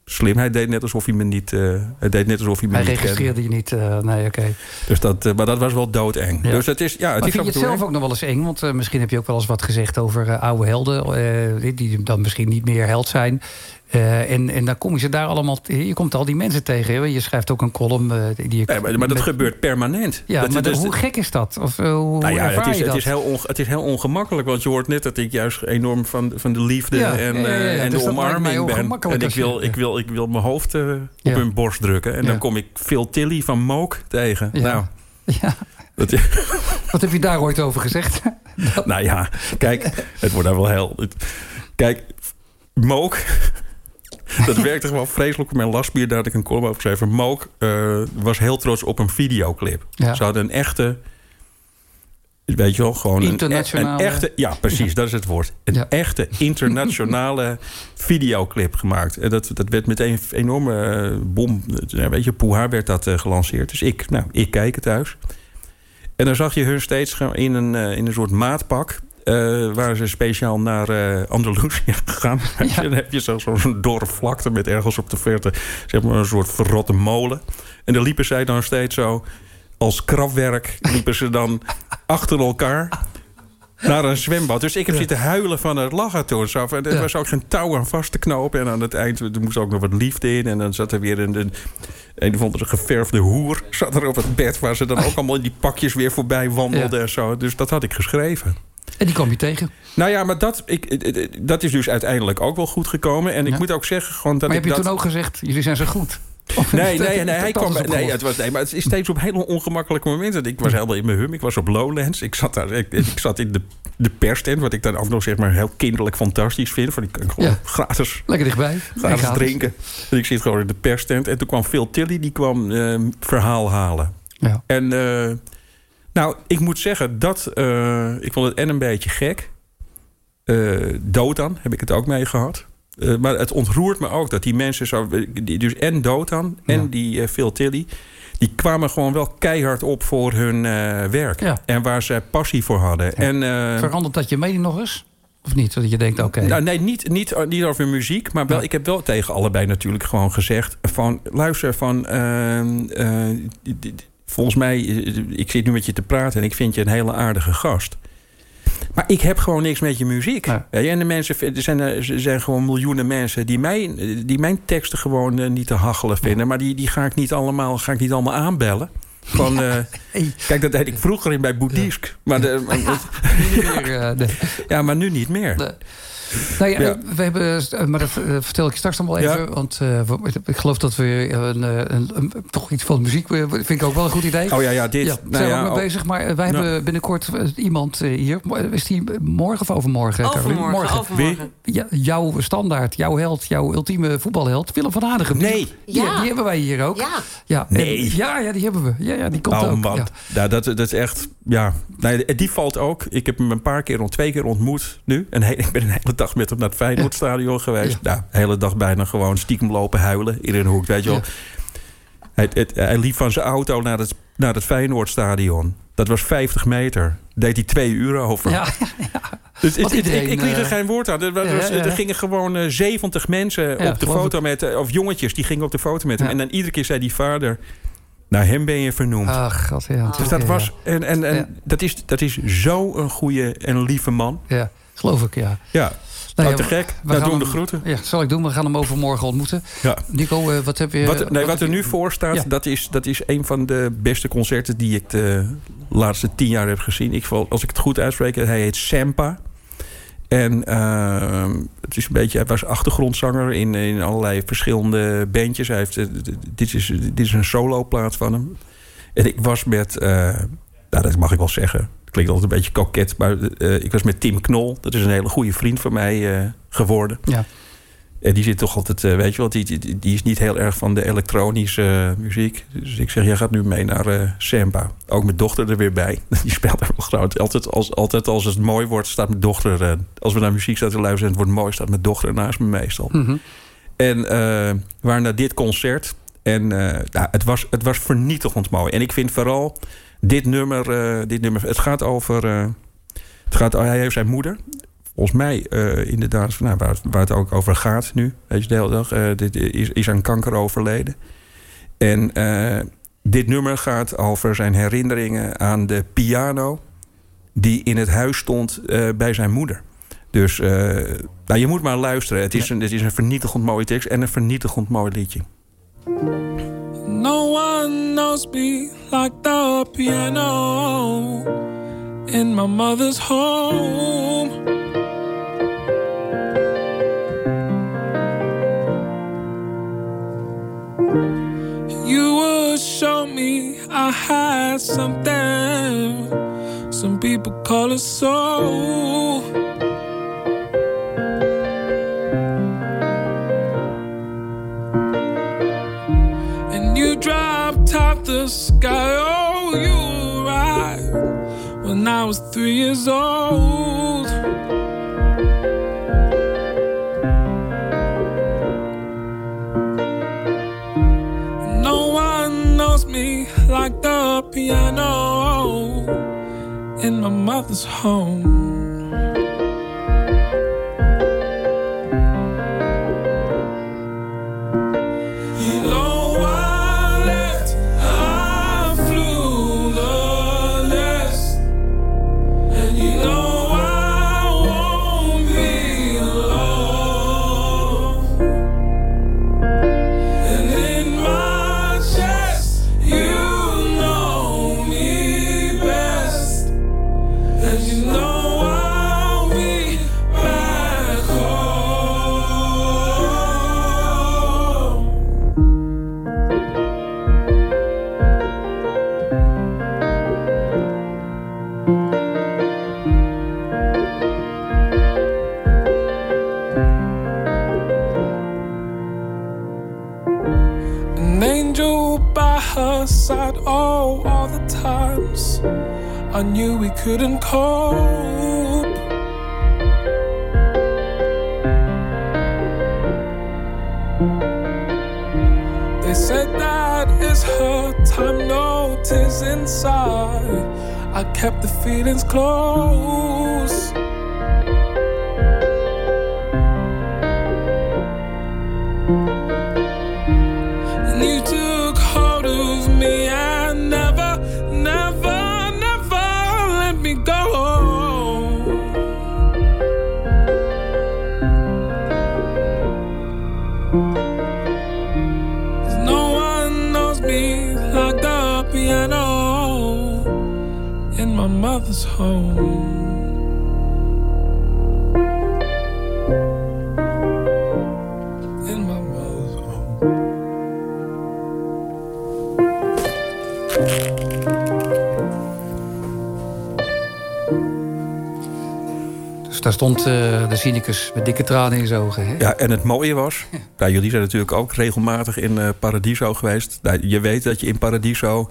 slim. Hij deed net alsof hij me niet, eh, hij deed net alsof hij me Hij niet kende. registreerde je niet. eh, nee, oké. Dus dat, eh, maar dat was wel doodeng. Ja. Dus het is, ja, het Maar is vind je het zelf eng. ook nog wel eens eng? Want misschien heb je ook wel eens wat gezegd over oude helden... die dan misschien niet meer held zijn. Eh, en, en dan kom je ze daar allemaal... Je komt al die mensen tegen. hè? Je schrijft ook een column. eh, die je, Nee, maar, maar dat met- gebeurt permanent. Ja, dat, maar dat- hoe gek is dat? Of eh, hoe nou ja, het is, het, is heel onge- het is heel ongemakkelijk. Want je hoort net dat ik juist enorm van, van de liefde Ja, en, ja, en Dus de omarming ben. En ik wil, ik, wil, ik wil mijn hoofd op hun borst drukken. En dan kom ik Phil Tilly van Mook tegen. Nou, <laughs> Ja. dat, <laughs> Wat heb je daar ooit over gezegd? <laughs> Nou ja, kijk, het wordt daar wel heel. het- kijk, Mook. <laughs> Dat werkte gewoon vreselijk op mijn lastbier. Daar had ik een column over geschreven. Mook eh, was heel trots op een videoclip. Ja. Ze hadden een echte. Weet je wel, gewoon een, Internationale. een echte... Ja, precies, dat is het woord. Een Ja. echte internationale <laughs> videoclip gemaakt. En dat, dat werd meteen een enorme eh, bom. Ja, weet je, Poeha werd dat eh, gelanceerd. Dus ik, nou, ik kijk het thuis. En dan zag je hun steeds in een, eh, in een soort maatpak... eh waren ze speciaal naar eh Andalusië <laughs> gegaan. Dan heb je zo- zo'n dorre vlakte met ergens op de verte... zeg maar een soort verrotte molen. En dan liepen zij dan steeds zo... als krafwerk liepen ze dan <laughs> achter elkaar naar een zwembad. Dus ik heb zitten huilen van het lachen toen. Zo. En Er Ja. was ook geen touw aan vast te knopen. En aan het eind er moest ook nog wat liefde in. En dan zat er weer een, een, een of andere geverfde hoer... zat er op het bed... waar ze dan ook <laughs> allemaal in die pakjes weer voorbij wandelden. Ja. En zo. Dus dat had ik geschreven. En die kwam je tegen. Nou ja, maar dat, ik, dat is dus uiteindelijk ook wel goed gekomen. En ik Ja. moet ook zeggen gewoon dat Maar ik heb je dat... toen ook gezegd, jullie zijn zo goed? Of Nee, nee, <laughs> nee, hij kwam, nee, het was, nee, maar het is steeds op hele ongemakkelijke momenten. Ik was helemaal in mijn hum. Ik was op Lowlands. Ik zat, daar, ik, ik zat in de, de perstent, wat ik dan ook nog zeg maar heel kinderlijk fantastisch vind. Van ik kan gewoon Ja. gratis, Lekker dichtbij. gratis En drinken. En ik zit gewoon in de perstent. En toen kwam Phil Tilly, die kwam eh, verhaal halen. Ja. En eh, nou, ik moet zeggen dat eh, ik vond het en een beetje gek. Eh Dotan heb ik het ook mee gehad. Eh, maar het ontroert me ook dat die mensen zo... die- Dus en Dotan en Ja. die Phil Tilly... die kwamen gewoon wel keihard op voor hun werk. Ja. En waar ze passie voor hadden. En, Verandert dat je mening nog eens? Of niet? Dat je denkt, oké. nou, nee, niet, niet, niet over muziek. Maar wel, Ja. ik heb wel tegen allebei natuurlijk gewoon gezegd... van luister, van... ehm, eh, volgens mij, eh, ik zit nu met je te praten... en ik vind je een hele aardige gast. Maar ik heb gewoon niks met je muziek. Je, en de mensen, er zijn, er zijn gewoon miljoenen mensen... die mijn, die mijn teksten gewoon eh, niet te hachelen vinden. Maar die, die ga, ik niet allemaal, ga ik niet allemaal aanbellen. Van, eh. Kijk, dat deed ik vroeger in bij Boeddhisk. Maar, de, <laughs> eh, nee. ja, maar nu niet meer. Nee. Nou ja, Ja. we hebben, eh, maar dat eh, vertel ik je straks nog wel even. Ja. Want eh, ik geloof dat we een, een, een- toch iets van muziek... vind ik ook wel een goed idee. Oh ja, ja, dit. Ja, nou zijn we ja, ook mee oh. bezig. Maar wij Nou. hebben binnenkort iemand hier. Is die morgen of overmorgen? Overmorgen, overmorgen. Ja, jouw standaard, jouw held, jouw ultieme voetbalheld. Willem van Hanegem. Nee. Die, Ja. die hebben wij hier ook. Ja. Ja, Nee. en- ja, ja, die hebben we. Ja, ja die komt Oh ook. man, Ja. nou, dat, dat is echt... Ja, nee, die valt ook. Ik heb hem een paar keer, twee keer ontmoet nu. En <laughs> ik ben een hele dag met hem naar het Feyenoordstadion geweest. Nou, de hele dag bijna gewoon stiekem lopen huilen in een hoek. Weet je wel. Ja. Hij, het- hij liep van zijn auto naar het, naar het Feyenoordstadion. Dat was 50 meter. Deed hij twee uur over. Ja, Dus het- iedereen, ik, ik lieg er eh, geen woord aan. Er, was- ja, ja, ja. er gingen gewoon eh, 70 mensen Ja, op de foto met... eh, Of jongetjes, die gingen op de foto met hem. Ja. En dan iedere keer zei die vader... Nou, hem ben je vernoemd. Ach, god, ja. Dus dat ja, was. En, en, en Ja. dat is, dat is zo'n goede en lieve man. Ja, geloof ik, ja. Ja. Nou ja, te gek. we Nou, doen de hem- groeten. Ja, zal ik doen. We gaan hem overmorgen ontmoeten. Ja. Nico, eh, wat heb je... Wat, nee, wat er nu voor staat, Ja. dat, is, dat is een van de beste concerten die ik de laatste tien jaar heb gezien. Ik, als ik het goed uitspreek, hij heet Sampa. En eh, het is een beetje, hij was achtergrondzanger in, in allerlei verschillende bandjes. Hij heeft, eh, dit, is, dit is een soloplaat van hem. En ik was met, eh, nou, dat mag ik wel zeggen. Klinkt altijd een beetje koket, maar eh, ik was met Tim Knol. Dat is een hele goede vriend van mij eh, geworden. Ja. En die zit toch altijd, eh, weet je wel, die, die, die is niet heel erg van de elektronische muziek. Dus ik zeg, jij gaat nu mee naar Samba. Ook mijn dochter er weer bij. <laughs> Die speelt er wel groot. Altijd als, altijd als het mooi wordt, staat mijn dochter... als we naar muziek staan te luisteren en het wordt mooi... staat mijn dochter naast me meestal. Mhm. En we waren naar dit concert. En nou, het, was, het was vernietigend mooi. En ik vind vooral dit nummer... eh, dit nummer het gaat over... eh, het gaat, hij heeft zijn moeder. Volgens mij eh, inderdaad, nou, waar, waar het ook over gaat nu. Weet je, de hele dag. dit is, is aan kanker overleden. En dit nummer gaat over zijn herinneringen aan de piano... die in het huis stond bij zijn moeder. Dus nou, je moet maar luisteren. Het is, een, het is een vernietigend mooie tekst en een vernietigend mooi liedje. No one knows me like the piano in my mother's home. You would show me I had something. Some people call it soul. Dropped out the sky. Oh, you arrived when I was three years old. No one knows me like the piano in my mother's home. I knew we couldn't cope. They said that is her time, no tears inside. I kept the feelings close. Home. In my mother's home. Dus daar stond eh, de cynicus met dikke tranen in zijn ogen. Hè? Ja, en het mooie was, <laughs> nou, jullie zijn natuurlijk ook regelmatig in eh, Paradiso geweest. Nou, je weet dat je in Paradiso,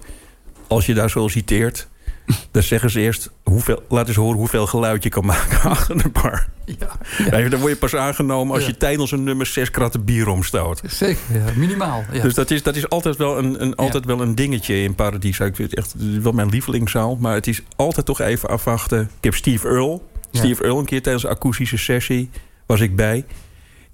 als je daar solliciteert, <laughs> dan zeggen ze eerst, hoeveel, laat eens horen hoeveel geluid je kan maken <laughs> achter de bar. Ja. Dan word je pas aangenomen als Ja. je tijdens een nummer zes kratten bier omstoot. Zeker, ja, minimaal. Dus dat is, dat is altijd, wel een, een, altijd wel een dingetje in Paradiso. Ik vind het echt wel mijn lievelingszaal. Maar het is altijd toch even afwachten. Ik heb Steve Earl. Steve Earl een keer tijdens een akoestische sessie was ik bij.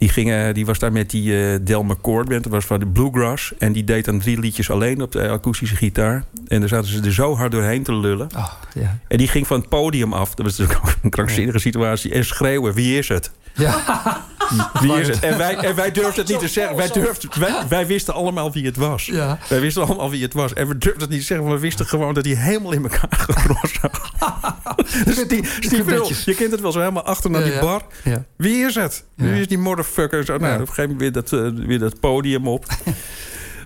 Die, ging, die was daar met die eh Del McCord band. Dat was van de Bluegrass. En die deed dan drie liedjes alleen op de akoestische gitaar. En daar zaten ze er zo hard doorheen te lullen. Ah, ja. En die ging van het podium af. Dat was natuurlijk ook een krankzinnige situatie. En schreeuwen, wie is het? Ja. <laughs> Wie is het? En wij, en wij durfden het niet te zeggen. Wij, durfden, wij, wij wisten allemaal wie het was. Ja. Wij wisten allemaal wie het was. En we durfden het niet te zeggen. Maar we wisten gewoon dat hij helemaal in elkaar <laughs> zat. <laughs> dus die, Steve je kent het wel zo helemaal achter naar Ja, die bar. Ja. Wie is het? Wie is die motherfucker? Zo, nou, Ja. Op een gegeven moment weer dat, eh, weer dat podium op.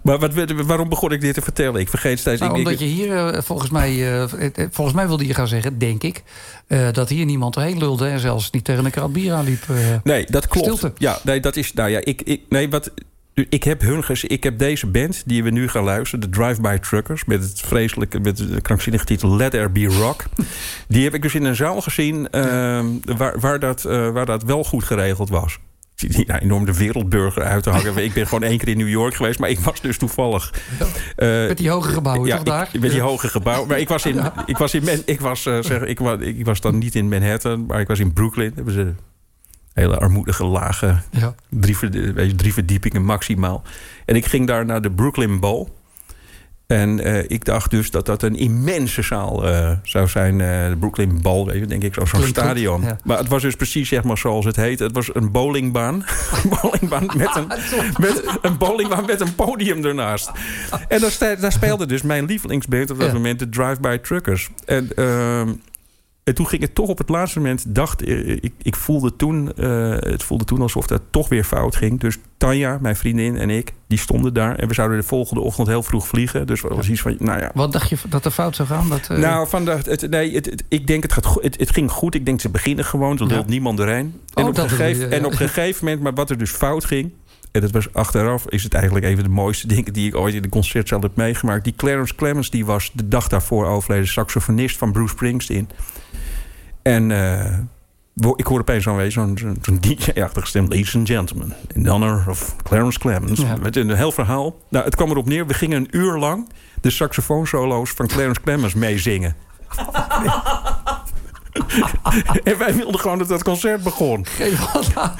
maar wat, waarom begon ik dit te vertellen? Ik vergeet steeds... Nou, ik, ik- omdat je hier, eh, volgens mij, eh, eh, volgens mij wilde je gaan zeggen, denk ik, dat hier niemand doorheen lulde en zelfs niet tegen een krat bier aanliep. Nee, dat klopt. Stilte. Ja, nee, dat is. Nou ja, ik, ik, nee, wat. Ik heb hun ik heb deze band die we nu gaan luisteren, de Drive-By Truckers, met het vreselijke, met de krankzinnige titel Let There Be Rock. Die heb ik dus in een zaal gezien ehm, waar, waar, dat, waar dat wel goed geregeld was. Nou enorm de wereldburger uit te hangen. <laughs> ik ben gewoon één keer in New York geweest, maar ik was dus toevallig. eh, Met die hoge gebouwen, ja, toch daar? ik- met die hoge gebouwen. Maar ik was in, <laughs> ik was in, Man- ik was, eh, zeg, ik was, ik was dan niet in Manhattan, maar ik was in Brooklyn. Hebben ze hele armoedige lage Ja. drie, je, drie verdiepingen maximaal. En ik ging daar naar de Brooklyn Bowl. En eh, ik dacht dus dat dat een immense zaal eh, zou zijn. eh, de Brooklyn Bowl, denk ik, zo- zo'n Klinkt goed, stadion. ja. Maar het was dus precies zeg maar zoals het heet. Het was een bowlingbaan. <laughs> een bowlingbaan met een, <laughs> met een bowlingbaan met een podium ernaast. En daar, daar speelde dus mijn lievelingsband op dat Ja. moment, de Drive-By Truckers. En, ehm, en toen ging het toch op het laatste moment, dacht eh, ik, ik voelde toen, eh, het voelde toen alsof dat toch weer fout ging. Dus Tanja, mijn vriendin en ik, die stonden daar. En we zouden de volgende ochtend heel vroeg vliegen. Dus was iets van, nou ja, Wat dacht je dat er fout zou gaan? Dat, eh, nou, van de, het, nee, het, het- ik denk het, gaat, het, het ging goed. Ik denk ze beginnen gewoon. Er Ja. niemand erheen. En, Oh, op gegeven, en op een gegeven moment, maar wat er dus fout ging. En dat was achteraf, is het eigenlijk een van de mooiste dingen die ik ooit in een concertzaal heb meegemaakt. Die Clarence Clemens, die was de dag daarvoor overleden saxofonist van Bruce Springsteen. En eh, ik hoor opeens zo'n zo'n zo'n- zo'n DJ-achtige stem. Ladies and gentlemen, in honor of Clarence Clemens. Ja. Met een heel verhaal. Nou, het kwam erop neer, we gingen een uur lang de saxofoonsolo's van Clarence Clemens meezingen. <laughs> en wij wilden gewoon dat dat concert begon. Aan.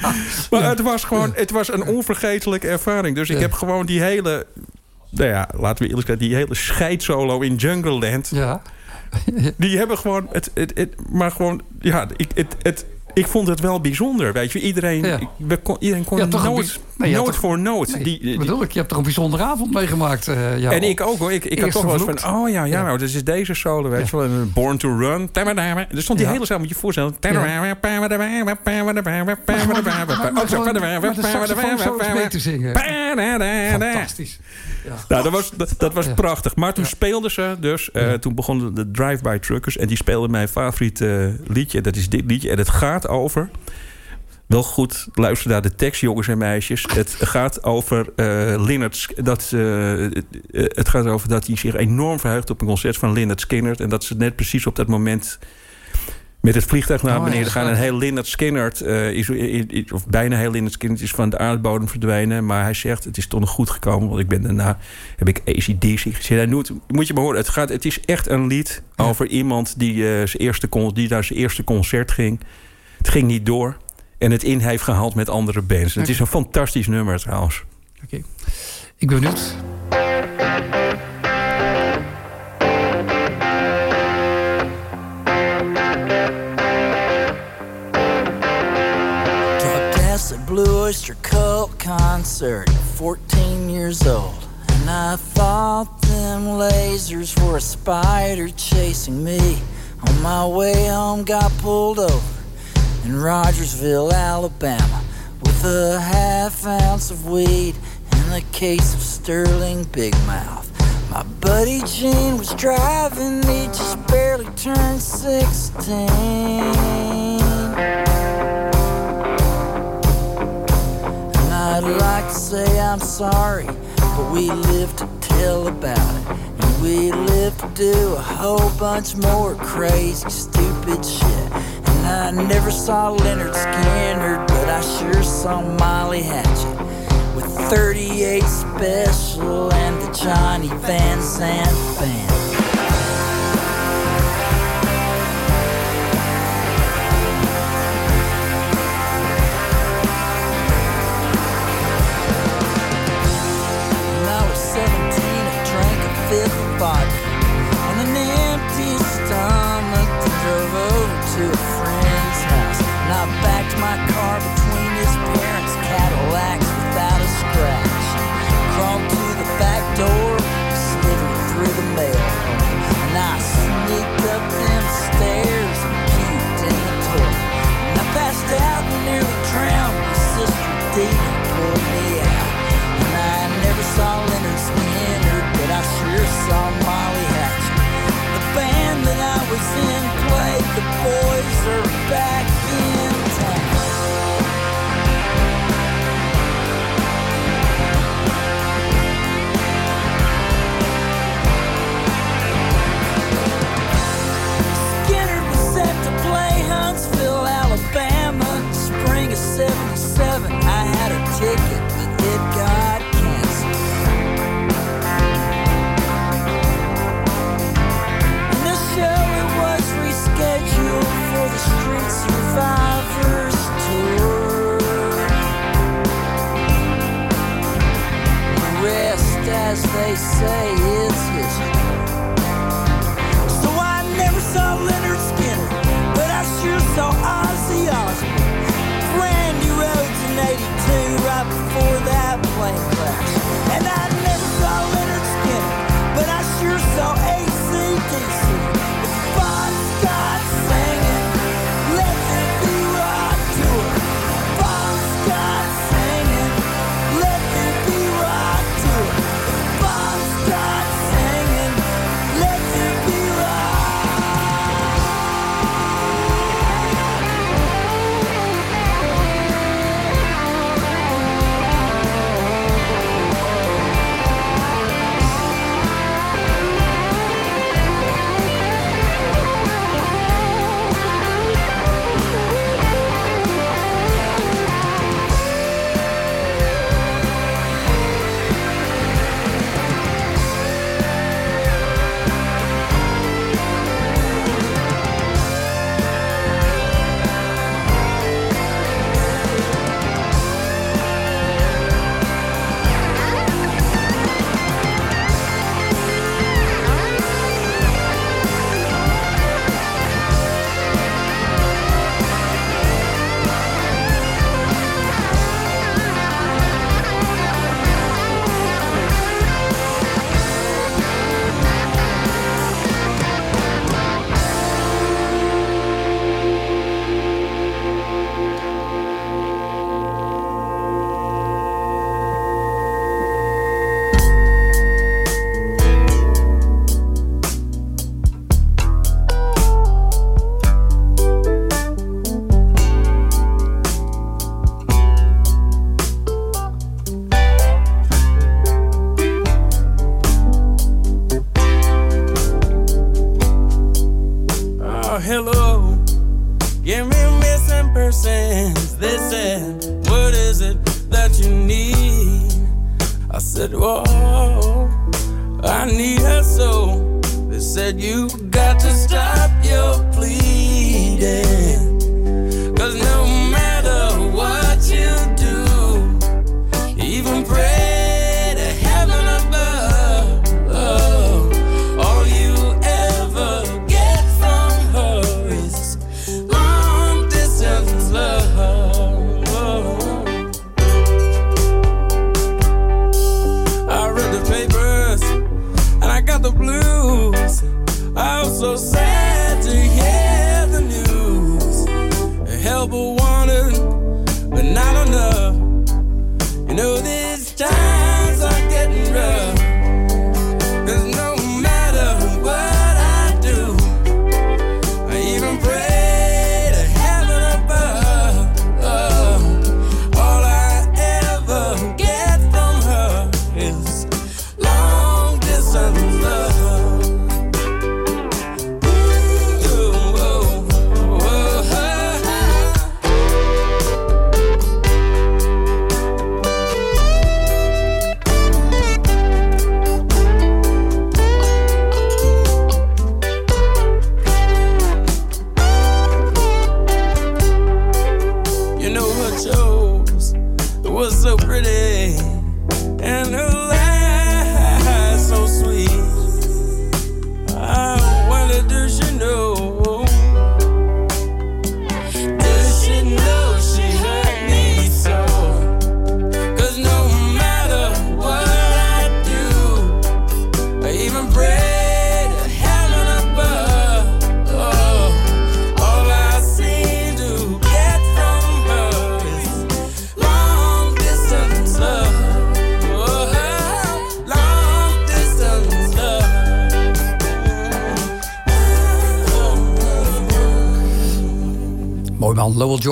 Maar het was gewoon het was een onvergetelijke ervaring. Dus ik Ja. heb gewoon die hele... Nou ja, laten we eerlijk zijn, die hele scheidsolo in Jungle Land... Ja. die hebben gewoon... Het, het, het, maar gewoon, ja, ik, het, het, ik vond het wel bijzonder, weet je. Iedereen, Ja. ik- we kon, iedereen kon nooit, nee, nooit voor nood. Nee, die, die- bedoel ik, je hebt toch een bijzondere avond meegemaakt. ja. en ik ook hoor. Ik, ik had toch wel eens van... Oh ja, ja, nou, dus is deze solo, weet je wel. Born to Run. Er stond die hele zaal, moet je je voorstellen. Fantastisch. Nou, dat was, dat, dat was prachtig. Maar toen speelden ze dus... eh. Toen begonnen de Drive-By Truckers. En die speelden mijn favoriete eh, liedje. Dat is dit liedje. En het gaat over... Wel goed, luister naar de tekst, jongens en meisjes. Het gaat over Lynyrd... Sk- Dat, het gaat over dat hij zich enorm verheugt op een concert van Lynyrd Skynyrd. En dat ze net precies op dat moment met het vliegtuig naar Oh, ja, beneden gaan. En heel Lynyrd Skynyrd, eh, is, is- of bijna heel Lynyrd Skynyrd is van de aardbodem verdwenen. Maar hij zegt, het is toch nog goed gekomen. Want ik ben daarna, heb ik ACDC gezien. Hij noemt, moet je maar horen, het, gaat, het is echt een lied Ja. over iemand die, eh, zijn eerste, die naar zijn eerste concert ging. Het ging niet door. En het in heeft gehaald met andere bands. Het is een fantastisch nummer trouwens. Oké. Ik ben benieuwd. Oyster Cult concert, 14 years old. And I thought them lasers were a spider chasing me. On my way home, got pulled over in Rogersville, Alabama, with a half ounce of weed and a case of Sterling Big Mouth. My buddy Gene was driving, he just barely turned 16. I'd like to say I'm sorry, but we live to tell about it. And we live to do a whole bunch more crazy, stupid shit. And I never saw Leonard Skinner, but I sure saw Molly Hatchet. With 38 Special and the Johnny Van Zandt Band.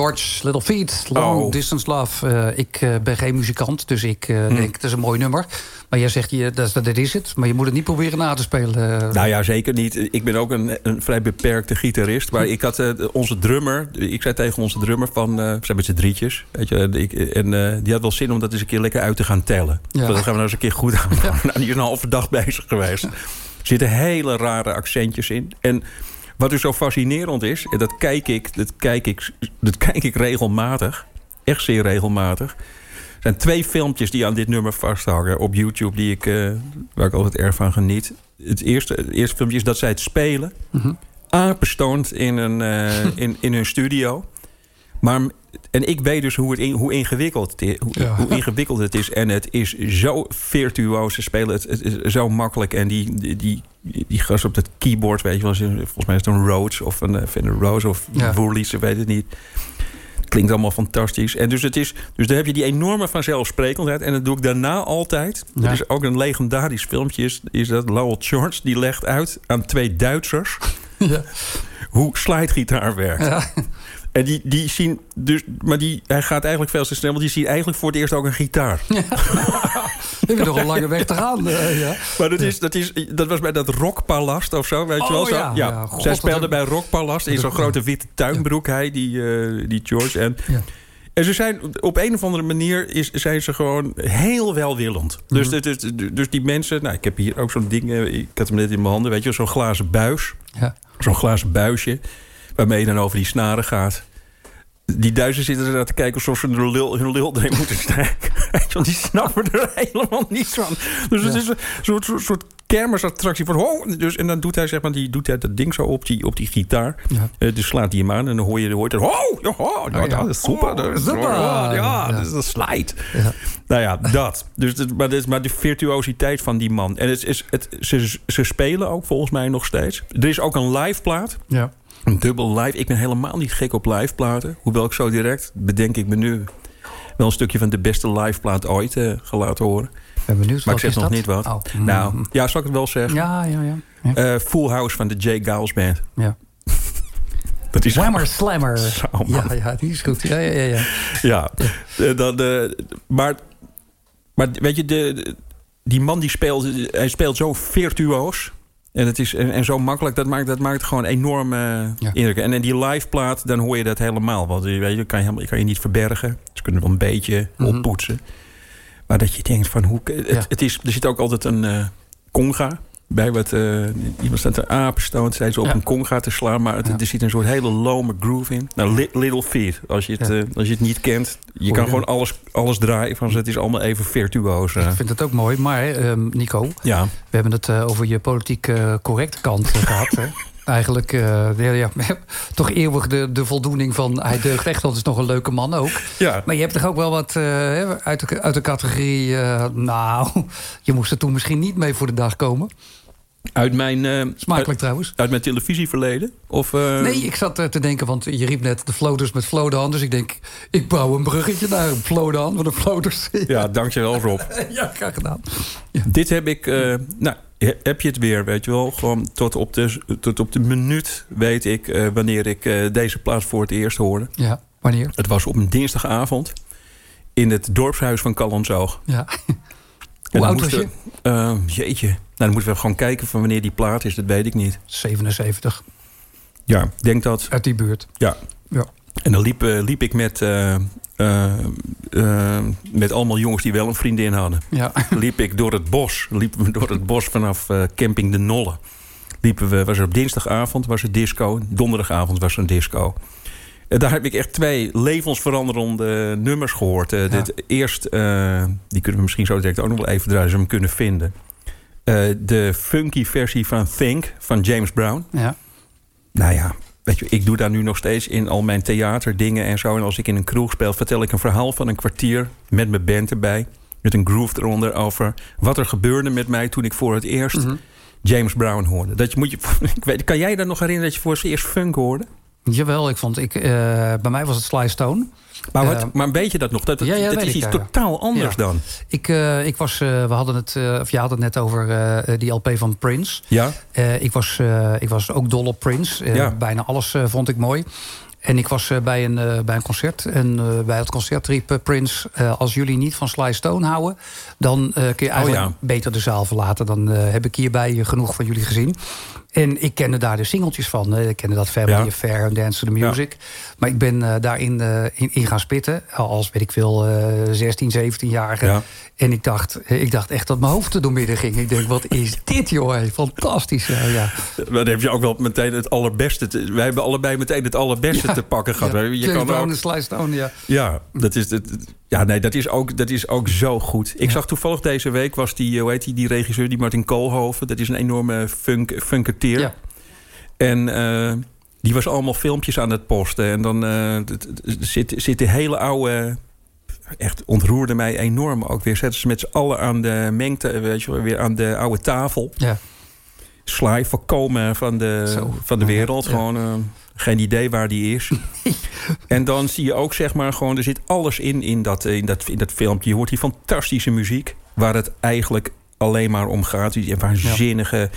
George, Little Feet, Long Oh. Distance Love. Eh, ik eh, ben geen muzikant, dus ik eh, Hm. denk het is een mooi nummer. Maar jij zegt, je, dat, dat is het. Maar je moet het niet proberen na te spelen. Nou ja, zeker niet. Ik ben ook een, een vrij beperkte gitarist. Maar ik had onze drummer... Ik zei tegen onze drummer van... we zijn met z'n drietjes. Weet je, ik, en die had wel zin om dat eens een keer lekker uit te gaan tellen. Ja. Dat gaan we nou eens een keer goed aan. Nou, die is een halve dag bezig geweest. Er zitten hele rare accentjes in. En wat dus zo fascinerend is... En dat kijk ik, dat kijk ik, dat kijk ik regelmatig. Echt zeer regelmatig. Er zijn twee filmpjes die aan dit nummer vasthangen op YouTube... Die ik, eh, waar ik altijd erg van geniet. Het eerste, het eerste filmpje is dat zij het spelen. Mhm. Apenstoond in, een, eh, in, in hun studio. Maar, en ik weet dus hoe, het in- hoe, ingewikkeld het is, hoe, Ja. hoe ingewikkeld het is. En het is zo virtuoos. Ze spelen het, het is zo makkelijk. En die, die, die, die gast op dat keyboard, weet je wel... volgens mij is het een Rhodes of een eh, Fender Rose of Ja. Woerly, ze weet het niet. Klinkt allemaal fantastisch. En dus, het is, dus dan heb je die enorme vanzelfsprekendheid. En dat doe ik daarna altijd. Ja. Er is ook een legendarisch filmpje. Is, is dat Lowell George. Die legt uit aan twee Duitsers... <laughs> Ja. hoe slidegitaar werkt. Ja. En die, die zien dus... Maar die, hij gaat eigenlijk veel te snel... want die zien eigenlijk voor het eerst ook een gitaar. Je hebt nog een lange weg te gaan. eh, ja. Maar dat, is, dat, is, dat was bij dat Rockpalast of zo, weet je Oh, wel? Zo? ja, ja. God, Zij speelde bij Rockpalast in zo'n grote witte tuinbroek, hij, die, eh, die George. En, Ja. en ze zijn op een of andere manier is, zijn ze gewoon heel welwillend. Mhm. Dus, dus, dus, dus die mensen, nou, ik heb hier ook zo'n ding, eh, ik had hem net in mijn handen, weet je, zo'n glazen buis. Ja. Zo'n glazen buisje, waarmee je dan over die snaren gaat. Die Duitsers zitten er te kijken alsof ze hun lul, hun lul erin moeten strijken. <laughs> Wel, die snappen er helemaal niets van. Dus het Ja. is een soort, soort, soort kermisattractie. Van, oh, dus, en dan doet hij, zeg maar, die, doet hij dat ding zo op die, op die gitaar. Ja. Eh, dus slaat hij hem aan en dan hoor je, hoort er, oh, ja, oh, ja, ja. dat is super. Oh, dat is, super. oh, ja, dat is een slide. Ja. Nou ja, dat. Dus, het- maar, dit is maar de virtuositeit van die man. En het is, het, ze, ze spelen ook volgens mij nog steeds. Er is ook een live plaat. Ja. Dubbel live. Ik ben helemaal niet gek op live platen. Hoewel ik zo direct, bedenk ik me nu... wel een stukje van de beste live plaat ooit eh, gelaten horen. Ben benieuwd. Maar ik zeg nog niet wat. Oh. Nou, ja, zal ik het wel zeggen? Ja, ja, ja. ja. Eh, Full House van de Jay Giles Band. ja. <laughs> Dat is Slammer, slammer. <laughs> Zo, ja, ja, die is goed. Ja, ja, ja. ja. Ja, Eh, dan, maar, maar weet je, de, de- die man die speelt, hij speelt zo virtuoos. En, het is, en, en zo makkelijk, dat maakt, dat maakt gewoon enorm eh, Ja. indruk. En in die live plaat, dan hoor je dat helemaal. Want je, weet je, kan, je, helemaal- kan je niet verbergen. Ze kunnen wel een beetje Mhm. oppoetsen. Maar dat je denkt van hoe... Het, Ja. het is, er zit ook altijd een eh, conga bij. Wat, eh, iemand staat er apenstoot, zei ze op Ja. een conga te slaan. Maar het, Ja. er zit een soort hele lome groove in. Nou, Li- Little Feet, als je het, Ja. eh, als je het niet kent. Je Goeie kan gewoon alles, alles draaien van ze. Het is allemaal even virtuoos. eh. Ik vind het ook mooi. Maar ehm, Nico, ja. we hebben het eh, over je politiek correcte kant eh, gehad. Hè? <laughs> Eigenlijk eh, ja, ja, <laughs> toch eeuwig de, de voldoening van... hij deugt echt, want is nog een leuke man ook. ja. Maar je hebt toch ook wel wat eh, uit, de, uit de categorie... eh, nou, <laughs> je moest er toen misschien niet mee voor de dag komen. Uit mijn... eh, Smakelijk trouwens. Uit mijn televisieverleden? Of, eh, Nee, ik zat eh, te denken, want je riep net de floaters met Flodan. Dus ik denk, ik bouw een bruggetje naar een Flodan van de floaters. Ja, dankjewel Rob. <laughs> ja, graag gedaan. Dit heb ik... nou, he- heb je het weer, weet je wel. Gewoon tot op de, tot op de minuut weet ik... wanneer ik deze plaats voor het eerst hoorde. Ja, wanneer? Het was op een dinsdagavond... in het dorpshuis van Callenzoog. Ja. Hoe oud was je? eh, jeetje. Nou, dan moeten we gewoon kijken van wanneer die plaat is. Dat weet ik niet. 77, Ja, denk dat... uit die buurt. Ja. Ja. En dan liep, eh, liep ik met, eh, met allemaal jongens die wel een vriendin hadden. Ja. <laughs> liep ik door het bos. Liepen we door het bos vanaf camping De Nolle. Liepen we, was er op dinsdagavond was er disco. Donderdagavond was er een disco. En daar heb ik echt twee levensveranderende nummers gehoord. Eh, dit, eerst, eh, die kunnen we misschien zo direct ook nog wel even draaien... als we hem kunnen vinden. Eh, de funky versie van Think van James Brown. ja. Nou ja, weet je, ik doe daar nu nog steeds in al mijn theaterdingen en zo. En als ik in een kroeg speel, vertel ik een verhaal van een kwartier met mijn band erbij. Met een groove eronder over wat er gebeurde met mij toen ik voor het eerst Mhm. James Brown hoorde. Dat je, moet je, <laughs> ik weet, kan jij daar nog herinneren dat je voor het eerst funk hoorde? Jawel, ik vond, ik, eh, bij mij was het Sly Stone. Maar, wat, Eh, maar weet je dat nog? Dat, dat, ja, ja, dat weet is iets ja, totaal anders dan. Ik, eh, ik was, we hadden het, of je had het net over die LP van Prince. Ja? Ik, was, ik was ook dol op Prince. Ja. Bijna alles vond ik mooi. En ik was bij, een, bij een concert. En bij het concert riep Prince... als jullie niet van Sly Stone houden... dan eh, kun je eigenlijk Oh ja. beter de zaal verlaten. Dan eh, heb ik hierbij genoeg van jullie gezien. En ik kende daar de singeltjes van. Ik kende dat Family Ja. Affair en Dance to the Music. Maar ik ben eh, daarin eh, in, in gaan spitten. Als, weet ik veel, eh 16, 17-jarige. Ja. En ik dacht, ik dacht echt dat mijn hoofd er door midden ging. Ik denk, wat is <laughs> dit, joh? Fantastisch. Ja. Dan heb je ook wel meteen het allerbeste. Te, wij hebben allebei meteen het allerbeste te pakken gehad. Ja, Je James kan ook, Stone, ja. Ja, dat is, dat, ja nee, dat, is ook, dat is ook zo goed. Ik Ja. zag toevallig deze week, was die, hoe heet die, die regisseur, die Martin Koolhoven. Dat is een enorme funk, funketeer. Ja. En eh, die was allemaal filmpjes aan het posten. En dan eh, het- het- zit, zit de hele oude... Echt ontroerde mij enorm ook weer. Zetten ze met z'n allen aan de mengte, weet je wel, weer aan de oude tafel. ja. Sly voorkomen van de, Zo. van de wereld. Ja. Gewoon eh, geen idee waar die is. <laughs> en dan zie je ook, zeg maar, gewoon... er zit alles in in dat, in dat, in dat filmpje. Je hoort die fantastische muziek... waar het eigenlijk alleen maar om gaat. Die waanzinnige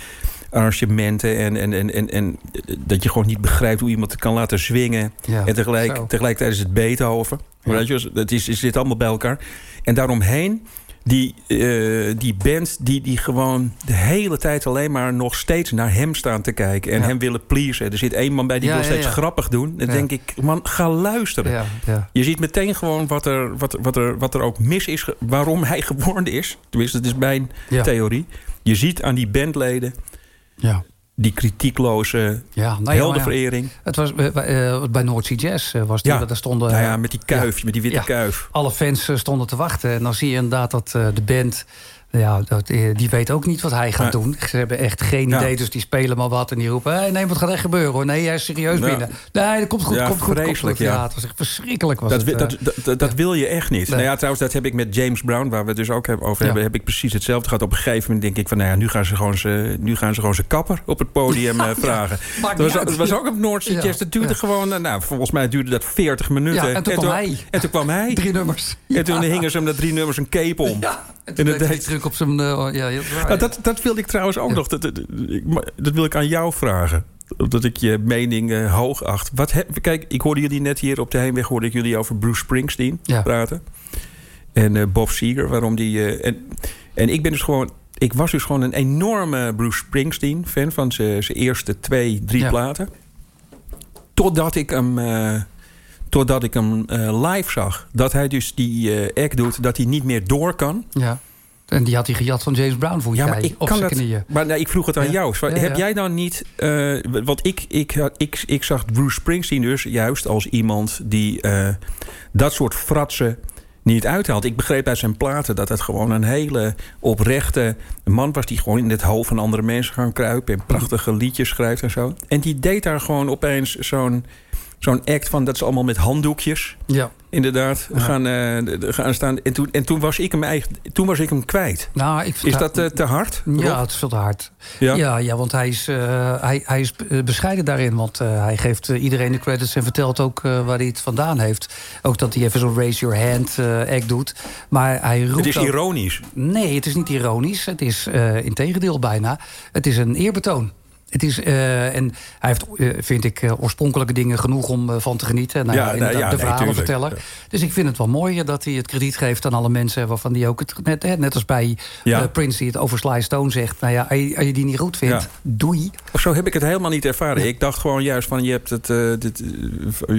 arrangementen... En, en, en, en, en dat je gewoon niet begrijpt hoe iemand het kan laten zwingen. Ja, en tegelijk, zo. tegelijkertijd is het Beethoven. Ja. Weet je, het, is, het zit allemaal bij elkaar. En daaromheen die, eh, die band die, die gewoon de hele tijd alleen maar nog steeds naar hem staan te kijken. En Ja. hem willen pleasen. Er zit één man bij die Ja, wil steeds grappig doen. Dan denk ik, man, ga luisteren. Je ziet meteen gewoon wat er, wat, wat, er, wat er ook mis is. Waarom hij <laughs> geworden is. Tenminste, dat is mijn theorie. Je ziet aan die bandleden Ja. Die kritiekloze Ja, nou ja, maar ja, heldenverering. het was eh, bij Noordzee Jazz eh, was die, Ja. daar stonden Nou ja, met die kuif, met die witte kuif. alle fans eh, stonden te wachten. En dan zie je inderdaad dat de band, ja, dat, eh, die weet ook niet wat hij gaat doen. Ze hebben echt geen Ja. idee, dus die spelen maar wat. En die roepen, hey, nee, wat gaat echt gebeuren hoor? Nee, hij is serieus binnen. Nee, dat komt goed, komt goed, komt vreselijk, goed. ja. Het was echt verschrikkelijk. Was Dat, het, wi- eh. dat, dat, dat, dat wil je echt niet. Nee. Nou ja, trouwens, dat heb ik met James Brown, waar we het dus ook hebben over hebben, heb ik precies hetzelfde gehad. Op een gegeven moment denk ik van, nou ja, nu gaan ze gewoon ze, nu gaan ze gewoon zijn kapper op het podium <laughs> eh, vragen. Dat was, dat was ook op Noordzee Ja. Jazz. Dat duurde gewoon, nou, volgens mij duurde dat 40 minuten. Ja, en toen kwam hij. En toen kwam hij. Drie nummers. En toen hingen ze hem met drie nummers een cape om. En En toen dat deed op zijn... eh, ja, dat is waar, Nou, ja. dat, dat wilde ik trouwens ook nog. Dat, dat, dat wil ik aan jou vragen. Omdat ik je mening eh, hoog acht. Wat heb, kijk, ik hoorde jullie net hier op de heenweg... hoorde ik jullie over Bruce Springsteen Ja. praten. En eh, Bob Seger, waarom die... en, en ik ben dus gewoon... ik was dus gewoon een enorme Bruce Springsteen-fan... van zijn eerste twee, drie Ja. platen. Totdat ik hem, totdat ik hem live zag. Dat hij dus die act doet, dat hij niet meer door kan. Ja. En die had hij gejat van James Brown voor je Ja, maar ik kan dat. Maar nee, ik vroeg het aan Ja. jou. Ja, Heb jij dan niet. eh, want ik, ik, ik, ik zag Bruce Springsteen dus juist als iemand die eh, dat soort fratsen niet uithaalt. Ik begreep uit zijn platen dat het gewoon een hele oprechte man was... die gewoon in het hoofd van andere mensen gaan kruipen... en prachtige liedjes schrijft en zo. En die deed daar gewoon opeens zo'n zo'n act van... dat ze allemaal met handdoekjes Ja. inderdaad Ja. gaan, eh, gaan staan. En, toen, en toen, was ik hem eigen, toen was ik hem kwijt. Nou, ik Is dat eh, te hard? Ja, het is veel te hard. Ja? Ja, ja, want hij is, eh, hij, hij is bescheiden daarin. Want hij geeft iedereen de credits en vertelt ook waar hij het vandaan heeft. Ook dat hij even zo'n raise your hand act doet. Maar hij roept Het is ook- ironisch. Nee, het is niet ironisch. Het is integendeel bijna. Het is een eerbetoon. Het is, uh, en hij heeft, uh, vind ik, uh, oorspronkelijke dingen genoeg om van te genieten. Nou, Ja, ja, nou, ja, de verhalen vertellen. Dus ik vind het wel mooi dat hij het krediet geeft aan alle mensen... waarvan hij ook, het, net, net als bij Prince die het over Sly Stone zegt... nou ja, als je, als je die niet goed vindt, doei. Of zo heb ik het helemaal niet ervaren. Ik dacht gewoon juist van, je hebt het... eh, dit, eh,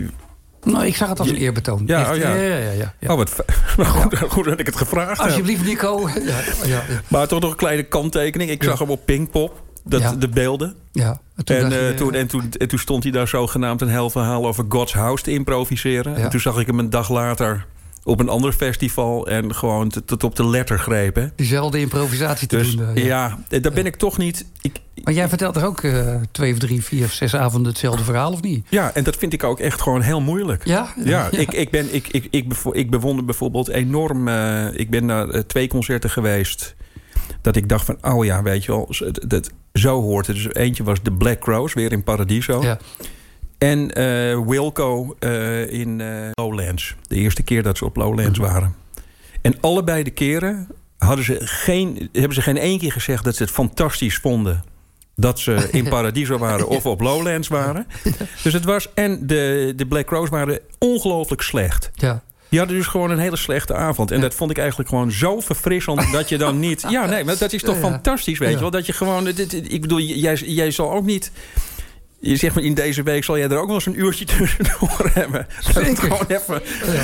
Nou, ik zag het als een eerbetoon. Ja, Echt. oh ja. ja, ja, ja, ja. Oh, wat <laughs> goed, goed dat ik het gevraagd heb. Alsjeblieft, Nico. <laughs> Ja, ja, ja. Maar toch nog een kleine kanttekening. Ik zag hem op Pinkpop. Dat, Ja. De beelden. ja. Toen En, eh, je, toen, en, toen, en toen stond hij daar zogenaamd een heel verhaal over God's House te improviseren. Ja. En toen zag ik hem een dag later op een ander festival en gewoon tot op de letter grepen. Diezelfde improvisatie te Dus doen. eh, ja, eh, daar ben ik toch niet. Ik, Maar jij vertelt er ook eh, twee of drie, vier of zes avonden hetzelfde verhaal, of niet? ja, en dat vind ik ook echt gewoon heel moeilijk. Ja? Ja, <laughs> Ik, ik, ben, ik, ik, ik, ik bewonder bijvoorbeeld enorm. eh, ik ben naar eh, twee concerten geweest. Dat ik dacht van, oh ja, weet je wel, dat, zo hoort het. Dus eentje was de Black Crows, weer in Paradiso. Ja. En eh, Wilco eh, in eh, Lowlands. De eerste keer dat ze op Lowlands Mhm. waren. En allebei de keren hadden ze geen, hebben ze geen één keer gezegd dat ze het fantastisch vonden. Dat ze <laughs> in Paradiso waren of op Lowlands waren. Dus het was. En de, de Black Crows waren ongelooflijk slecht. Ja. Die hadden dus gewoon een hele slechte avond. En Ja. dat vond ik eigenlijk gewoon zo verfrissend <laughs> dat je dan niet. Ja, nee, maar dat is toch Ja, fantastisch, weet je wel? Dat je gewoon. dit- Ik bedoel, jij, jij zal ook niet. Je zegt maar in deze week zal jij er ook wel eens een uurtje <laughs> tussendoor hebben. Dat het gewoon even,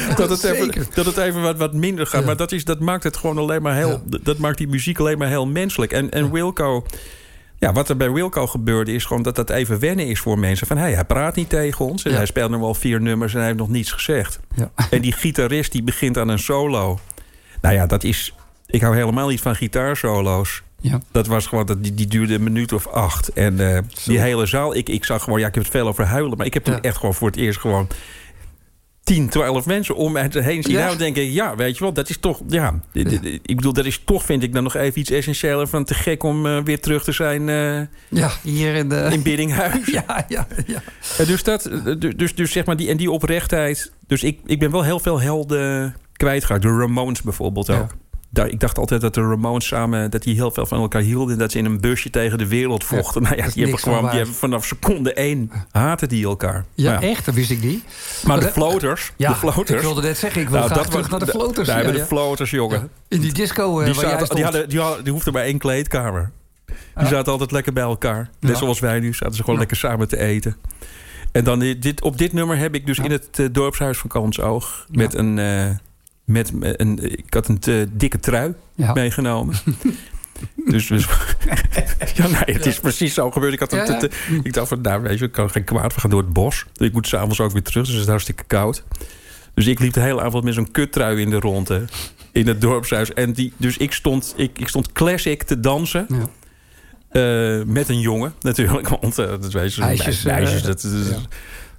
Ja, dat het even, dat het even wat, wat minder gaat. Ja. Maar dat, is, dat maakt het gewoon alleen maar heel. Ja. Dat maakt die muziek alleen maar heel menselijk. En, en Wilco. Ja, wat er bij Wilco gebeurde is gewoon dat dat even wennen is voor mensen. Van hey, hij praat niet tegen ons. En Ja. hij speelt nu al vier nummers en hij heeft nog niets gezegd. Ja. En die gitarist die begint aan een solo. Nou ja, dat is. Ik hou helemaal niet van gitaarsolo's. Ja. Dat was gewoon, dat, die, die duurde een minuut of acht. En eh, die hele zaal, ik, ik zag gewoon, ja, ik heb het veel over huilen. Maar ik heb toen Ja. echt gewoon voor het eerst gewoon 10, 12 mensen om mij heen zien. Ja. Nou, denk ik, ja, weet je wel, dat is toch, ja. Ik bedoel, dat is toch, vind ik dan nog even iets essentieeler van te gek om eh, weer terug te zijn eh, ja, hier in de... in Biddinghuis. <laughs> Ja, ja, ja. Dus dat, eh, du- dus, dus zeg maar, die, en die oprechtheid. Dus ik, ik ben wel heel veel helden kwijtgeraakt. De Ramones bijvoorbeeld Ja. Daar, ik dacht altijd dat de Ramones samen, dat die heel veel van elkaar hielden. En dat ze in een busje tegen de wereld vochten. <laughs> nou ja, dat is die hebben gewoon, die hebben vanaf seconde één haten die elkaar. Ja, Maar echt? Dat wist ik niet. Maar de floaters, Ja, de floaters. ik wilde net zeggen, ik wil Nou, graag terug naar de floaters. Daar Ja, hebben ja. de floaters, jongen. Ja. In die disco eh, Die, zaten, die, hadden, die, hadden, die hoefden maar één kleedkamer. Die zaten altijd lekker bij elkaar. Net Ja. zoals wij nu zaten ze gewoon Ja. lekker samen te eten. En dan dit, op dit nummer heb ik dus Ja. in het eh, dorpshuis van Kansoog... met Ja. een... eh, met een, ik had een te dikke trui Ja. meegenomen. <laughs> dus, dus ja, nee, het is precies zo gebeurd. Ik, had een Ja, ja. ik dacht van, nou weet je, ik kan geen kwaad. We gaan door het bos. Ik moet s'avonds ook weer terug, dus het is hartstikke koud. Dus ik liep de hele avond met zo'n kuttrui in de ronde in het dorpshuis. En die, dus ik stond, ik, ik stond classic te dansen. Ja. Eh, met een jongen natuurlijk. <laughs> Want eh, dat weet je, Meisjes, meisjes, eh, dat, is- ja.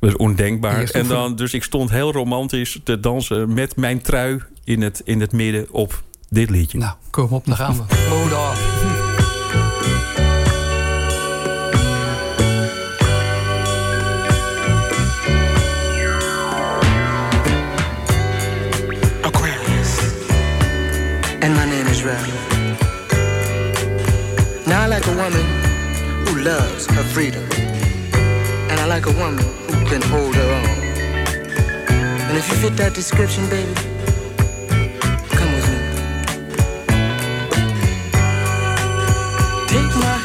Dat is ondenkbaar. Eerst En dan, dus ik stond heel romantisch te dansen met mijn trui in het, in het midden op dit liedje. Nou, kom op, daar gaan we. Load off. Aquarius. And my name is Ralph. Now I like a woman who loves her freedom. And I like a woman can hold her own. And if you fit that description, baby, come with me. Take my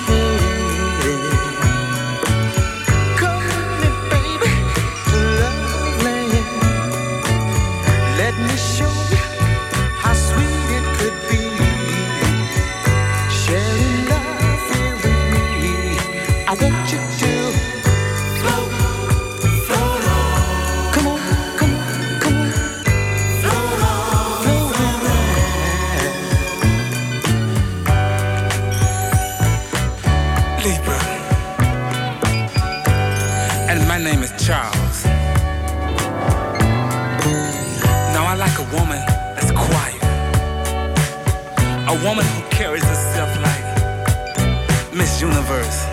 Charles. Now I like a woman that's quiet. A woman who carries herself like Miss Universe.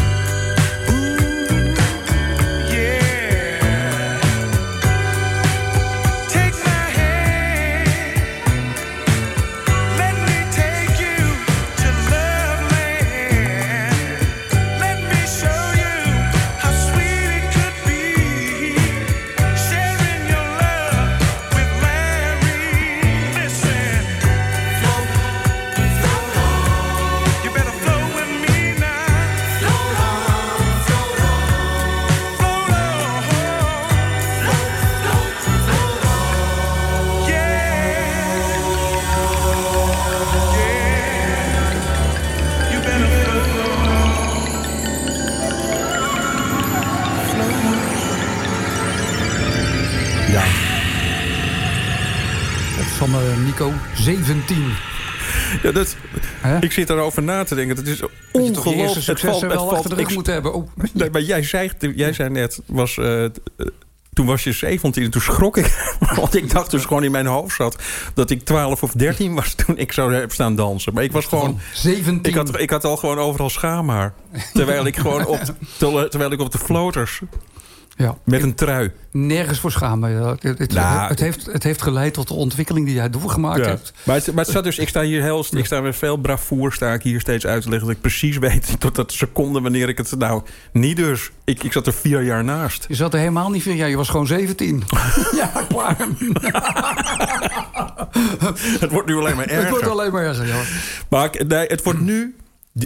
17. Ja, dat, ik zit erover na te denken. Het is Dat eerste ongelooflijk. achter de rug ik- moeten hebben. Oh. Nee, maar jij zei, jij zei net, was, eh, eh, toen was je 17 en toen schrok ik. <laughs> Want ik dacht dus gewoon in mijn hoofd zat dat ik 12 of 13 was toen ik zo heb staan dansen. Maar ik was gewoon. 17. Ik had, ik had al gewoon overal schaamhaar. Terwijl ik gewoon op, <laughs> terwijl, terwijl ik op de floaters Ja. met een trui. Nergens voor schamen. Het, het, Nou, het heeft, het heeft geleid tot de ontwikkeling die jij doorgemaakt Ja. hebt. Maar, het, maar het staat dus, ik sta hier heel, ik sta met veel bravoer, sta ik hier steeds uit te leggen dat ik precies weet <laughs> tot dat seconde wanneer ik het nou niet dus. Ik, ik zat er vier jaar naast. Je zat er helemaal niet veel. Ja, je was gewoon 17. <laughs> ja, klaar. <laughs> Het wordt nu alleen maar erger. Het wordt alleen maar erger. Ja. Maar nee, het wordt nu.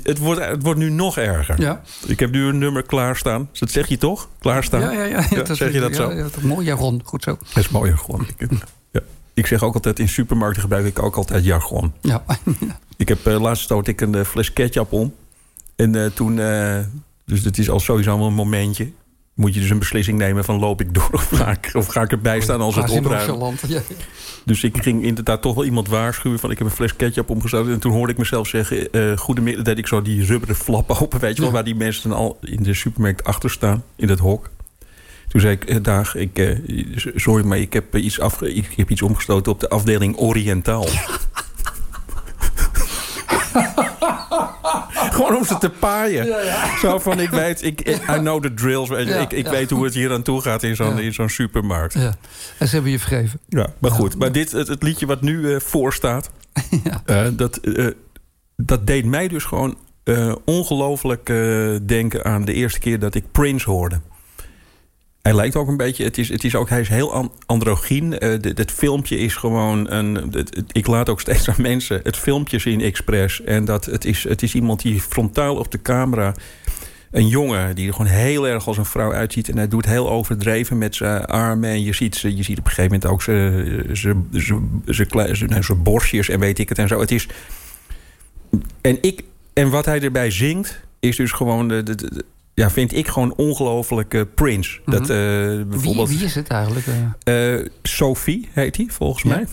Het wordt, het wordt nu nog erger. Ja. Ik heb nu een nummer klaarstaan. Dus Dat zeg je toch? Klaarstaan? Ja, ja, ja. Ja, is- zeg je dat ja, zo? Ja, dat is mooi jargon. Goed zo. Dat is mooi jargon. Ik, ja. ik zeg ook altijd, in supermarkten gebruik ik ook altijd jargon. Ja. <laughs> Ik heb uh, laatst stoot ik een eh, fles ketchup om. En eh, toen, eh, dus het is al sowieso wel een momentje. Moet je dus een beslissing nemen van loop ik door of ga ik, of ga ik erbij staan als het. Ja. Dus ik ging inderdaad toch wel iemand waarschuwen van ik heb een fles ketchup omgestoten. En toen hoorde ik mezelf zeggen, eh goedemiddag, deed ik zo die rubberen flap open, weet je wel, Ja. waar die mensen dan al in de supermarkt achter staan, in het hok. Toen zei ik, eh, dag, ik, eh, sorry, maar ik heb, iets afge ik heb iets omgestoten op de afdeling Oriëntaal. <laughs> Gewoon om ze te paaien. Zo van, ik weet, ik, I know the drills. Ja, ik ik ja. weet hoe het hier aan toe gaat in zo'n Ja. in zo'n supermarkt. Ja. Ja. En ze hebben je vergeven. maar goed. Maar dit, het, het liedje wat nu eh, voor staat... <laughs> eh, dat, eh, dat deed mij dus gewoon ongelooflijk denken aan de eerste keer dat ik Prince hoorde. Hij lijkt ook een beetje, het is, het is ook, hij is heel an- androgyn. Het filmpje is gewoon een. ik laat ook steeds <laughs> aan mensen het filmpje zien expres. En dat het is, het is iemand die frontaal op de camera. Een jongen die er gewoon heel erg als een vrouw uitziet. En hij doet heel overdreven met zijn armen. En je ziet, je ziet op een gegeven moment ook zijn- zijn borstjes en weet ik het en zo. Het is. En, ik, en wat hij erbij zingt, is dus gewoon. De, de, de- ja, vind ik gewoon ongelooflijk eh, Prince. Dat eh, Wie, bijvoorbeeld. wie is het eigenlijk? eh? Eh, Sophie heet hij, volgens mij.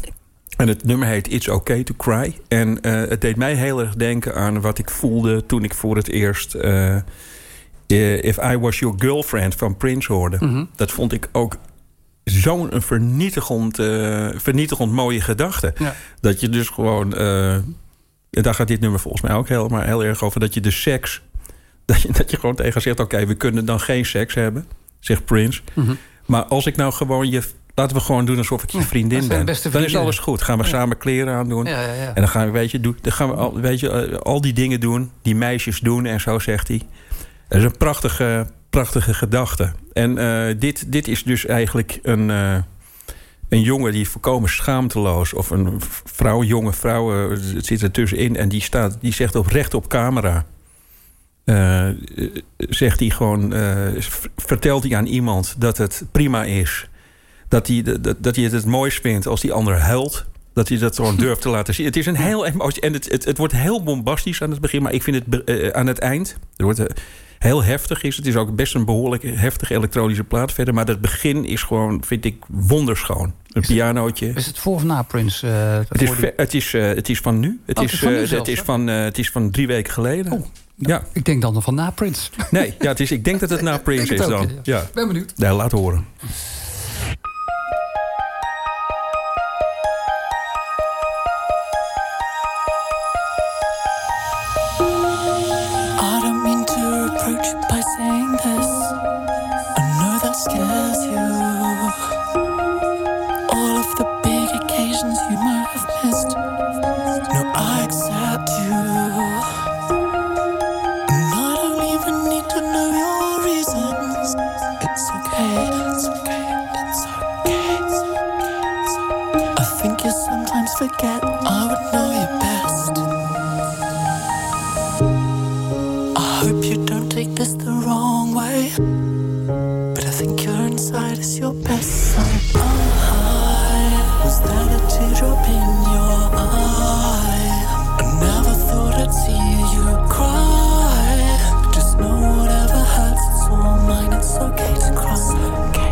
En het nummer heet It's Okay to Cry. En het deed mij heel erg denken aan wat ik voelde toen ik voor het eerst... If I Was Your Girlfriend van Prince hoorde. Mhm. Dat vond ik ook zo'n vernietigend, vernietigend mooie gedachte. Ja. Dat je dus gewoon... en daar gaat dit nummer volgens mij ook heel, maar heel erg over. Dat je de seks... Dat je, dat je gewoon tegen zegt... Oké, we kunnen dan geen seks hebben. Zegt Prince. Mhm. Maar als ik nou gewoon je... Laten we gewoon doen alsof ik je vriendin ben. Dan is alles goed. Gaan we samen kleren aandoen. Ja, ja, ja. En dan gaan we, weet je, doen, dan gaan we al, weet je, eh, al die dingen doen. Die meisjes doen en zo, zegt hij. Dat is een prachtige, prachtige gedachte. En eh, dit, dit is dus eigenlijk een, eh, een jongen die volkomen schaamteloos... of een vrouw, jonge vrouw, het zit er tussenin... en die, staat, die zegt op recht op camera... eh, zegt hij gewoon, eh, vertelt hij aan iemand dat het prima is. Dat hij, dat, dat hij het het mooist vindt als die ander huilt. Dat hij dat gewoon <laughs> durft te laten zien. Het is een heel emotie. En het, het, het wordt heel bombastisch aan het begin. Maar ik vind het eh, aan het eind. Het wordt heel heftig. Is. Het is ook best een behoorlijk heftige elektronische plaat verder. Maar het begin is gewoon, vind ik, wonderschoon. Een pianootje. Is het voor of na Prince? eh, Het is, die- het, is, het is van nu. Het, Oh, is, het is van nu het, zelfs, is hè? van, het is van drie weken geleden. Oh. Ja. Ik denk dan van na Prince. Nee, ja, het is, ik denk dat het <laughs> na Prince is ook, dan. ja. Ja. Ben benieuwd. Nee, laat horen. I don't mean to approach by saying this. I know that scares forget I would know you best. I hope you don't take this the wrong way. But I think your inside is your best side. I was that a teardrop in your eye? I never thought I'd see you cry. Just know whatever hurts, it's all mine. It's okay to cry. Okay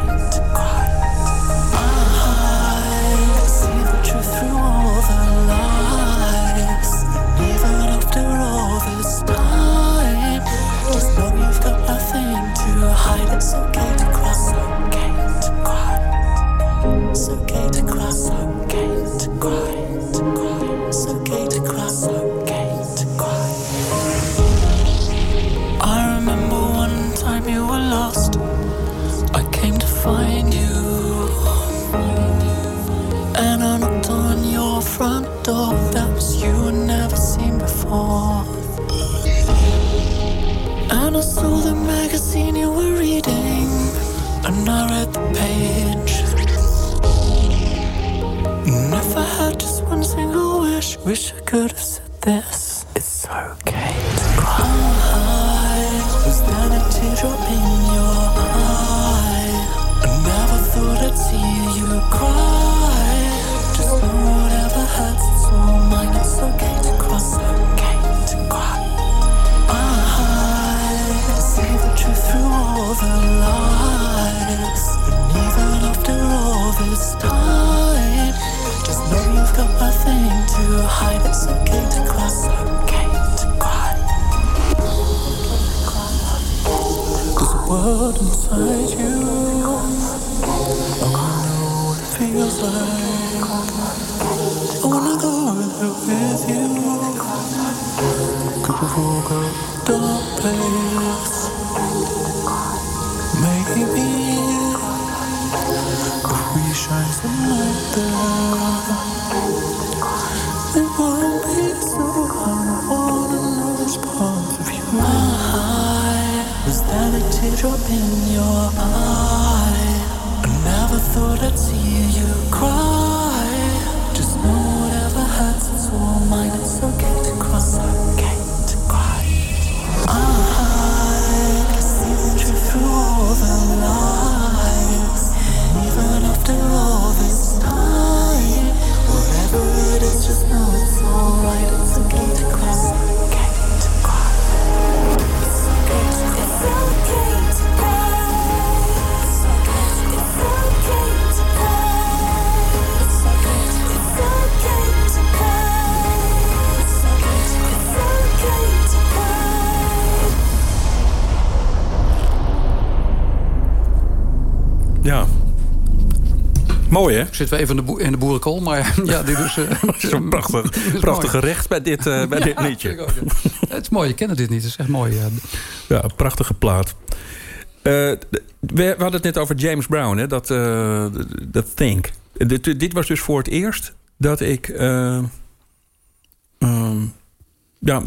front door. That was you never seen before. And I read the page. I had just one single wish, wish I could have said this. out inside you. I know what it feels like. I wanna go there with you. Could we walk up the place? Maybe could we shine some Zitten we even in de, boe- in de boerenkool, maar <laughs> ja, dit is... eh, <laughs> Zo'n prachtig, <laughs> is prachtig mooi. gerecht bij dit, eh, bij dit liedje. ook, ja. Het is mooi, je kent dit niet. Het is echt mooi. ja. Prachtige plaat. Eh, we, we hadden het net over James Brown, hè? Dat, dat Think. Dit, dit was dus voor het eerst dat ik... eh, ehm, ja,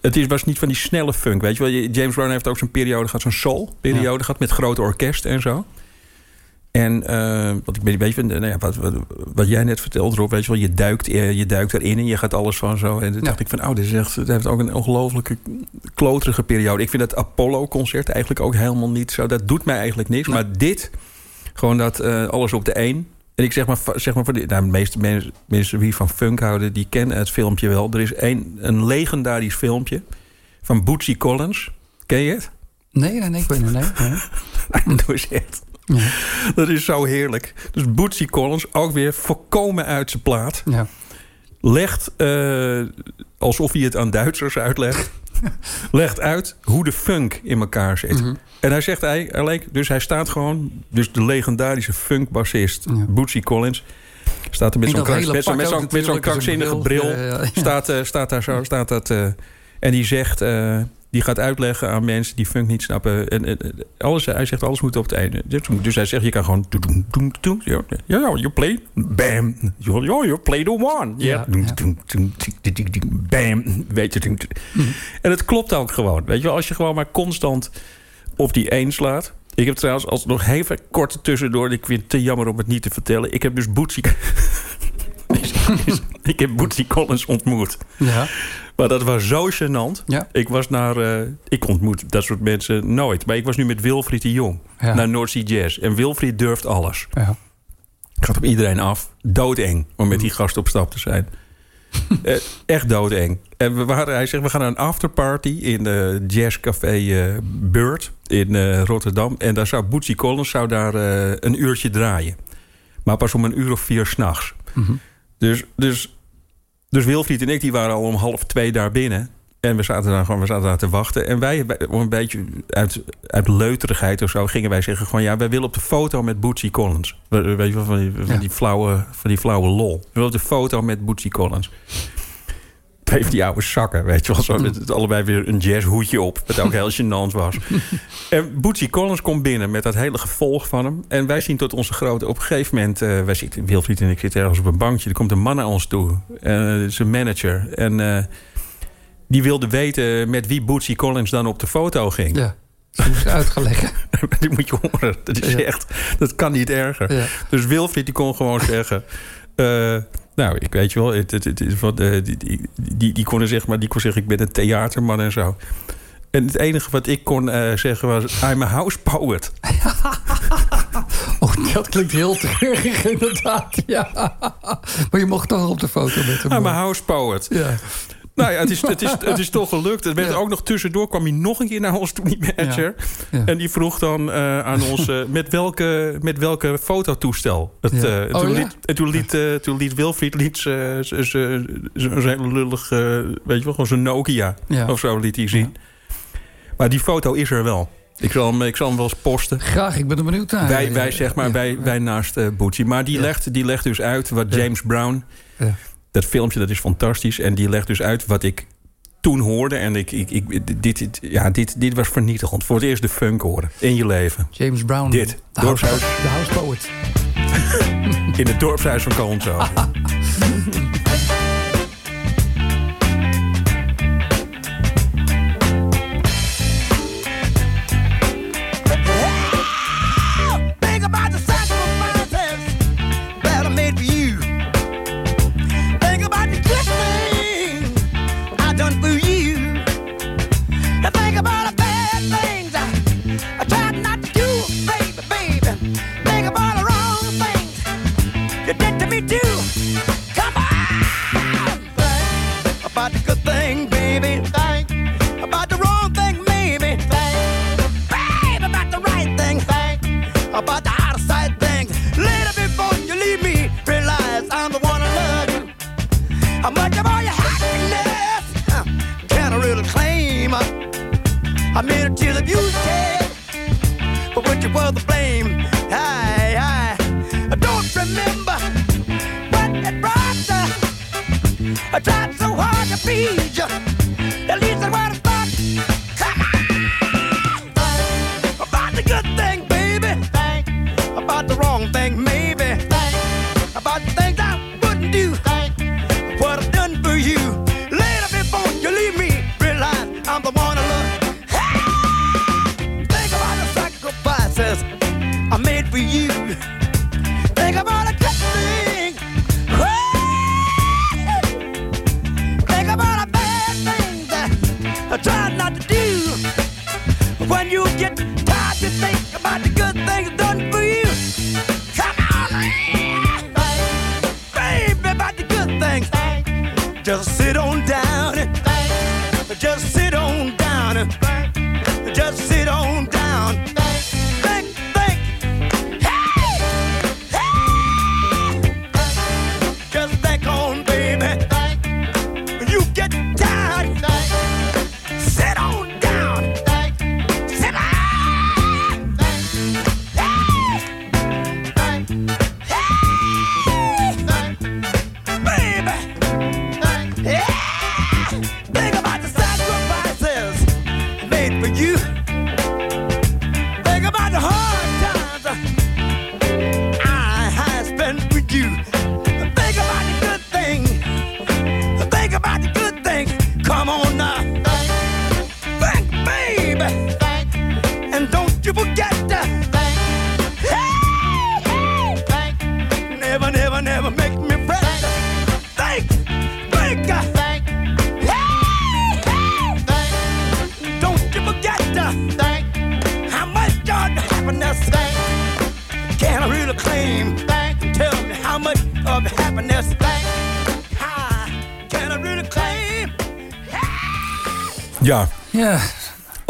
het is, was niet van die snelle funk, weet je wel. James Brown heeft ook zo'n periode gehad, zo'n soul-periode gehad... met grote orkest en zo. En eh, wat ik ben een beetje van, nou ja, wat, wat, wat jij net vertelde, Rob, weet je wel, je duikt, eh, je duikt erin en je gaat alles van zo. En toen dacht ik van, oh, dit is echt, heeft ook een ongelooflijke kloterige periode. Ik vind het Apollo-concert eigenlijk ook helemaal niet zo. Dat doet mij eigenlijk niks. Maar dit, gewoon dat eh, alles op de één. En ik zeg maar, zeg maar voor de, nou, de meeste mensen, mensen die van funk houden, die kennen het filmpje wel. Er is een, een legendarisch filmpje van Bootsy Collins. Ken je het? Nee, nee, nee, ik weet het niet. Nee. Nee. <laughs> Dat is echt. Dat is zo heerlijk. Dus Bootsy Collins ook weer volkomen uit zijn plaat. Ja. Legt, eh, alsof hij het aan Duitsers uitlegt... <laughs> legt uit hoe de funk in elkaar zit. Mhm. En hij zegt eigenlijk... Dus hij staat gewoon... Dus de legendarische funkbassist Bootsy Collins... Staat er met zo'n met zo'n- zo'n krankzinnige bril. bril. Ja, ja, ja. Staat, eh, staat daar zo. Staat dat, eh, en die zegt... die gaat uitleggen aan mensen die funk niet snappen. En, alles, hij zegt alles moet op het einde. Dus, dus hij zegt je kan gewoon... Ja, ja, you play. Bam. Ja, you play the one. Ja. Bam. Weet je. doem. En het klopt ook gewoon. Weet je wel, als je gewoon maar constant op die één slaat. Ik heb trouwens als nog even kort tussendoor. Ik vind het te jammer om het niet te vertellen. Ik heb dus Bootsy... <laughs> <laughs> ik heb Bootsy Collins ontmoet. Ja. Maar dat was zo gênant. Ja. Ik was naar... eh, ik ontmoet dat soort mensen nooit. Maar ik was nu met Wilfried de Jong. Ja. Naar North Sea Jazz. En Wilfried durft alles. Ja. Gaat op iedereen af. Doodeng om met die gast op stap te zijn. <laughs> Eh, echt doodeng. En we waren, hij zegt, we gaan naar een afterparty in eh jazzcafé eh Beurt in Rotterdam. En daar zou Bootsy Collins zou daar een uurtje draaien. Maar pas om een uur of vier s'nachts. Dus, dus, dus Wilfried en ik die waren al om half twee daar binnen. En we zaten daar gewoon we zaten daar te wachten. En wij, een beetje uit, uit leuterigheid of zo, gingen wij zeggen: gewoon ja, wij willen op de foto met Bootsy Collins. We- Weet je wel, van die, van die, flauwe, van die flauwe lol. We willen op de foto met Bootsy Collins. <laughs> Twee van die oude zakken, weet je wel. Zo, <laughs> met het allebei weer een jazzhoedje op. Wat ook heel gênant was. <laughs> En Bootsy Collins komt binnen met dat hele gevolg van hem. En wij zien tot onze grote... Op een gegeven moment... eh, wij zitten, Wilfried en ik zitten ergens op een bankje. Er komt een man naar ons toe. En zijn manager. En eh, die wilde weten met wie Bootsy Collins dan op de foto ging. Ja. Dat uitgelegd. Die moet je horen. Dat is Ja. echt... Dat kan niet erger. Ja. Dus Wilfried die kon gewoon zeggen... nou, ik weet je wel, het, het, het is wat, eh, die, die, die, die kon zeg maar, die kon zeggen, ik ben een theaterman en zo. En het enige wat ik kon eh, zeggen was, I'm a house poet. <laughs> Oh, dat klinkt heel treurig inderdaad. Ja. Maar je mocht toch op de foto met hem. I'm a house poet. Ja. Nou ja, het is, het is, <laughs> het is toch gelukt. Het werd ook nog tussendoor, kwam hij nog een keer naar ons toe, die manager. Ja. Ja. En die vroeg dan eh, aan ons, eh, met, welke, met welke fototoestel. Het, eh, en Oh, toen, ja? liet, en toen, liet, toen liet Wilfried liet zijn lullig, weet je wel, gewoon zijn Nokia of zo liet hij zien. Maar die foto is er wel. Ik zal hem, ik zal hem wel eens posten. Graag, ik ben er benieuwd naar. wij, wij, zeg maar, wij, wij naast Bootsy. Maar die, legt, die legt dus uit wat Ja. James Brown... Dat filmpje dat is fantastisch. En die legt dus uit wat ik toen hoorde. En ik, ik, ik, dit, dit, ja, dit, dit was vernietigend. Voor het eerst de funk horen in je leven. James Brown. Dit, De house, dorpshuis. de house poet. <laughs> In het dorpshuis van Kalmtzo. <laughs> about the good thing, baby. Think about the wrong thing, maybe. Think, babe, about the right thing. Think about the out of sight things. Later before you leave me, realize I'm the one I love you. How much of all your happiness huh, can I really claim? I made it till the beauty, siege.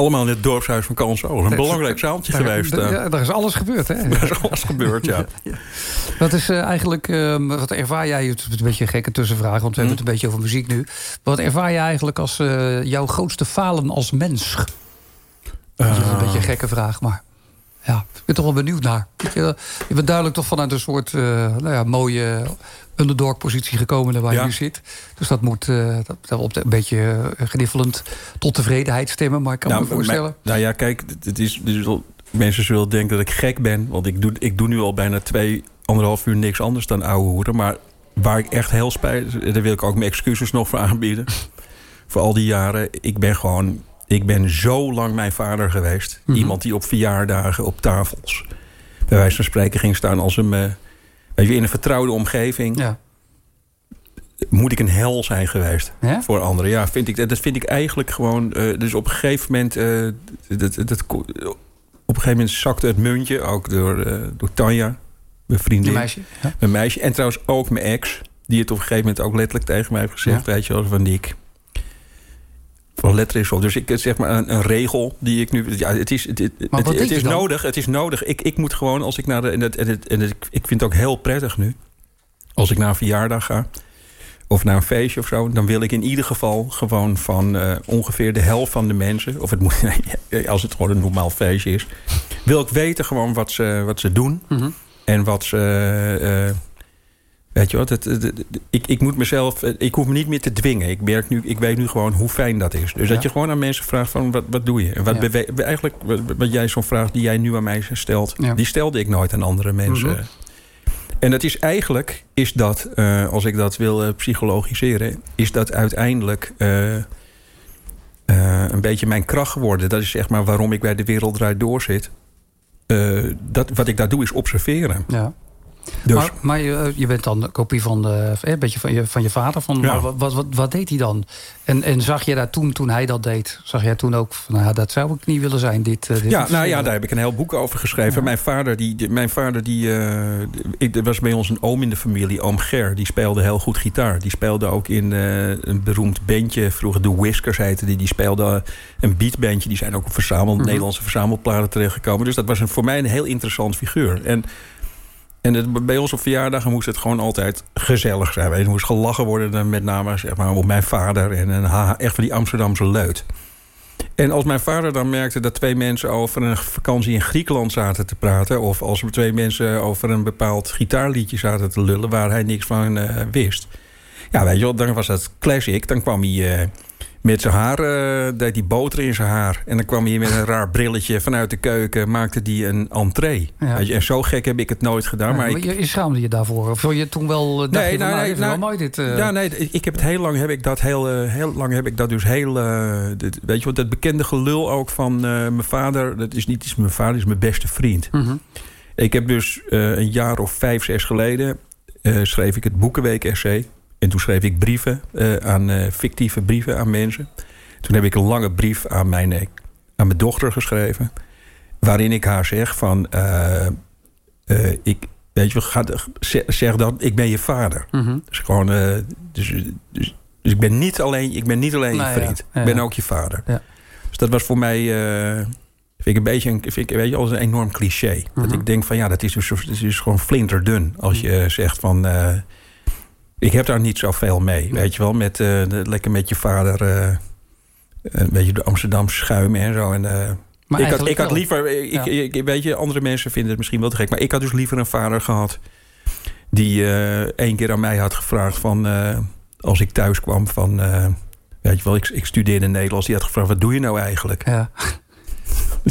Allemaal in het dorpshuis van Kalmtzo. Een belangrijk zaaltje daar, geweest. daar- eh. ja, daar is alles gebeurd, hè? <laughs> Daar is alles gebeurd, ja. <laughs> Wat is eh, eigenlijk, ehm, wat ervaar jij, het is een beetje een gekke tussenvraag, want we hebben het een beetje over muziek nu. Wat ervaar jij eigenlijk als eh, jouw grootste falen als mens? Dat is een beetje een gekke vraag, maar ja, ik ben toch wel benieuwd naar. Je, je bent duidelijk toch vanuit een soort nou ja, mooie underdog-positie gekomen waar je Ja. nu zit. Dus dat moet eh, dat, op een beetje eh, gniffelend tot tevredenheid stemmen, maar ik kan me maar- voorstellen. nou ja, kijk, het is, het is wel- mensen zullen denken dat ik gek ben. Want ik doe, ik doe nu al bijna twee, anderhalf uur niks anders dan ouwe hoeren. Maar waar ik echt heel spijt, daar wil ik ook mijn excuses nog voor aanbieden. <laughs> voor al die jaren. Ik ben gewoon, ik ben zo lang mijn vader geweest. Mhm. Iemand die op verjaardagen, op tafels, bij wijze van spreken ging staan als een... eh, Weet je, in een vertrouwde omgeving Ja. Moet ik een hel zijn geweest Ja? voor anderen. Ja, vind ik, dat vind ik eigenlijk gewoon. eh, dus op een gegeven moment. eh, dat, dat, op een gegeven moment zakte het muntje, ook door, eh, door Tanja, mijn vriendin. Een meisje. Ja. Mijn meisje. En trouwens ook mijn ex. Die het op een gegeven moment ook letterlijk tegen mij heeft gezegd. Ja. Weet je wel, van Nick. Van letter is op. Dus ik zeg maar een, een regel die ik nu. Ja, het is, het, het, is nodig. Het is nodig. Ik, ik moet gewoon als ik naar de. En, het, en, het, en ik vind het ook heel prettig nu. Als ik naar een verjaardag ga. Of naar een feestje of zo, dan wil ik in ieder geval gewoon van eh, ongeveer de helft van de mensen, of het moet, <laughs> als het gewoon een normaal feestje is, wil ik weten gewoon wat ze, wat ze doen Mhm. en wat ze. eh, weet je wat? Het, het- het- ik, ik moet mezelf, eh, ik hoef me niet meer te dwingen. Ik, merk nu, ik weet nu gewoon hoe fijn dat is. Dus Ja. dat je gewoon aan mensen vraagt van wat, wat doe je? En wat Ja. eigenlijk wat, wat jij zo'n vraag die jij nu aan mij stelt, Ja. die stelde ik nooit aan andere mensen. Mhm. En dat is eigenlijk, is dat, eh, als ik dat wil eh, psychologiseren, is dat uiteindelijk eh, een beetje mijn kracht geworden. Dat is zeg maar waarom ik bij de wereld draait door zit. Dat, wat ik daar doe is observeren. Ja. Dus Maar, maar je, je bent dan een kopie van, de, eh, een beetje van, je, van je vader. Van, Ja. wat, wat, wat, wat deed hij dan? En, en zag je daar toen, toen hij dat deed, zag jij toen ook van, nou, ja, dat zou ik niet willen zijn. Dit, eh, dit ja, nou ja, daar heb ik een heel boek over geschreven. Ja. Mijn vader, die, mijn vader die, eh, er was bij ons een oom in de familie, oom Ger. Die speelde heel goed gitaar. Die speelde ook in eh, een beroemd bandje. Vroeger de Whiskers heette die. Die speelde een beatbandje. Die zijn ook op verzameld, Mhm. Nederlandse verzamelplaten terechtgekomen. Dus dat was een, voor mij een heel interessant figuur. En, en bij ons op verjaardagen moest het gewoon altijd gezellig zijn. Er moest gelachen worden, met name zeg maar, op mijn vader. En echt van die Amsterdamse leut. En als mijn vader dan merkte dat twee mensen over een vakantie in Griekenland zaten te praten... of als er twee mensen over een bepaald gitaarliedje zaten te lullen... waar hij niks van eh, wist. Ja, weet je wel, dan was dat classic. Dan kwam hij eh, met zijn haar, eh, deed hij boter in zijn haar. En dan kwam hij met een raar brilletje vanuit de keuken... maakte hij een entree. Ja. Je, en zo gek heb ik het nooit gedaan. Ja, maar maar ik, je, je schaamde je daarvoor? Of vond je toen wel, eh, dacht je van, nou, nou, nee, wel nou, mooi dit... eh, ja, nee, ik heb het heel lang heb ik dat heel, heel lang heb ik dat dus heel. dit- weet je wat, dat bekende gelul ook van mijn vader. Dat is niet eens mijn vader, is mijn beste vriend. mhm. Ik heb dus een jaar of vijf, zes geleden schreef ik het Boekenweek essay. En toen schreef ik brieven eh, aan eh, fictieve brieven aan mensen. Toen heb ik een lange brief aan mijn, eh, aan mijn dochter geschreven. Waarin ik haar zeg van ik, weet je, ga, zeg, dan, ik ben je vader. Mhm. Dus gewoon, dus, dus, dus ik ben niet alleen, ik ben niet alleen Nou je ja, vriend. ja, ik ben ook je vader. Ja. Dus dat was voor mij, vind ik een beetje, een, vind ik, weet je, als een enorm cliché. Dat Mhm. ik denk van, ja, dat is dus, dat is dus gewoon flinterdun. Als je zegt van, ik heb daar niet zoveel mee. Weet je wel, met, eh, de- lekker met je vader, eh, een beetje de Amsterdamse schuim en zo. En, eh, Maar ik, had, ik had liever, ik, Ja. ik, weet je, andere mensen vinden het misschien wel te gek, maar ik had dus liever een vader gehad die één keer aan mij had gevraagd van als ik thuis kwam van, weet je wel, ik, ik studeerde in Nederlands, die had gevraagd wat doe je nou eigenlijk? Ja.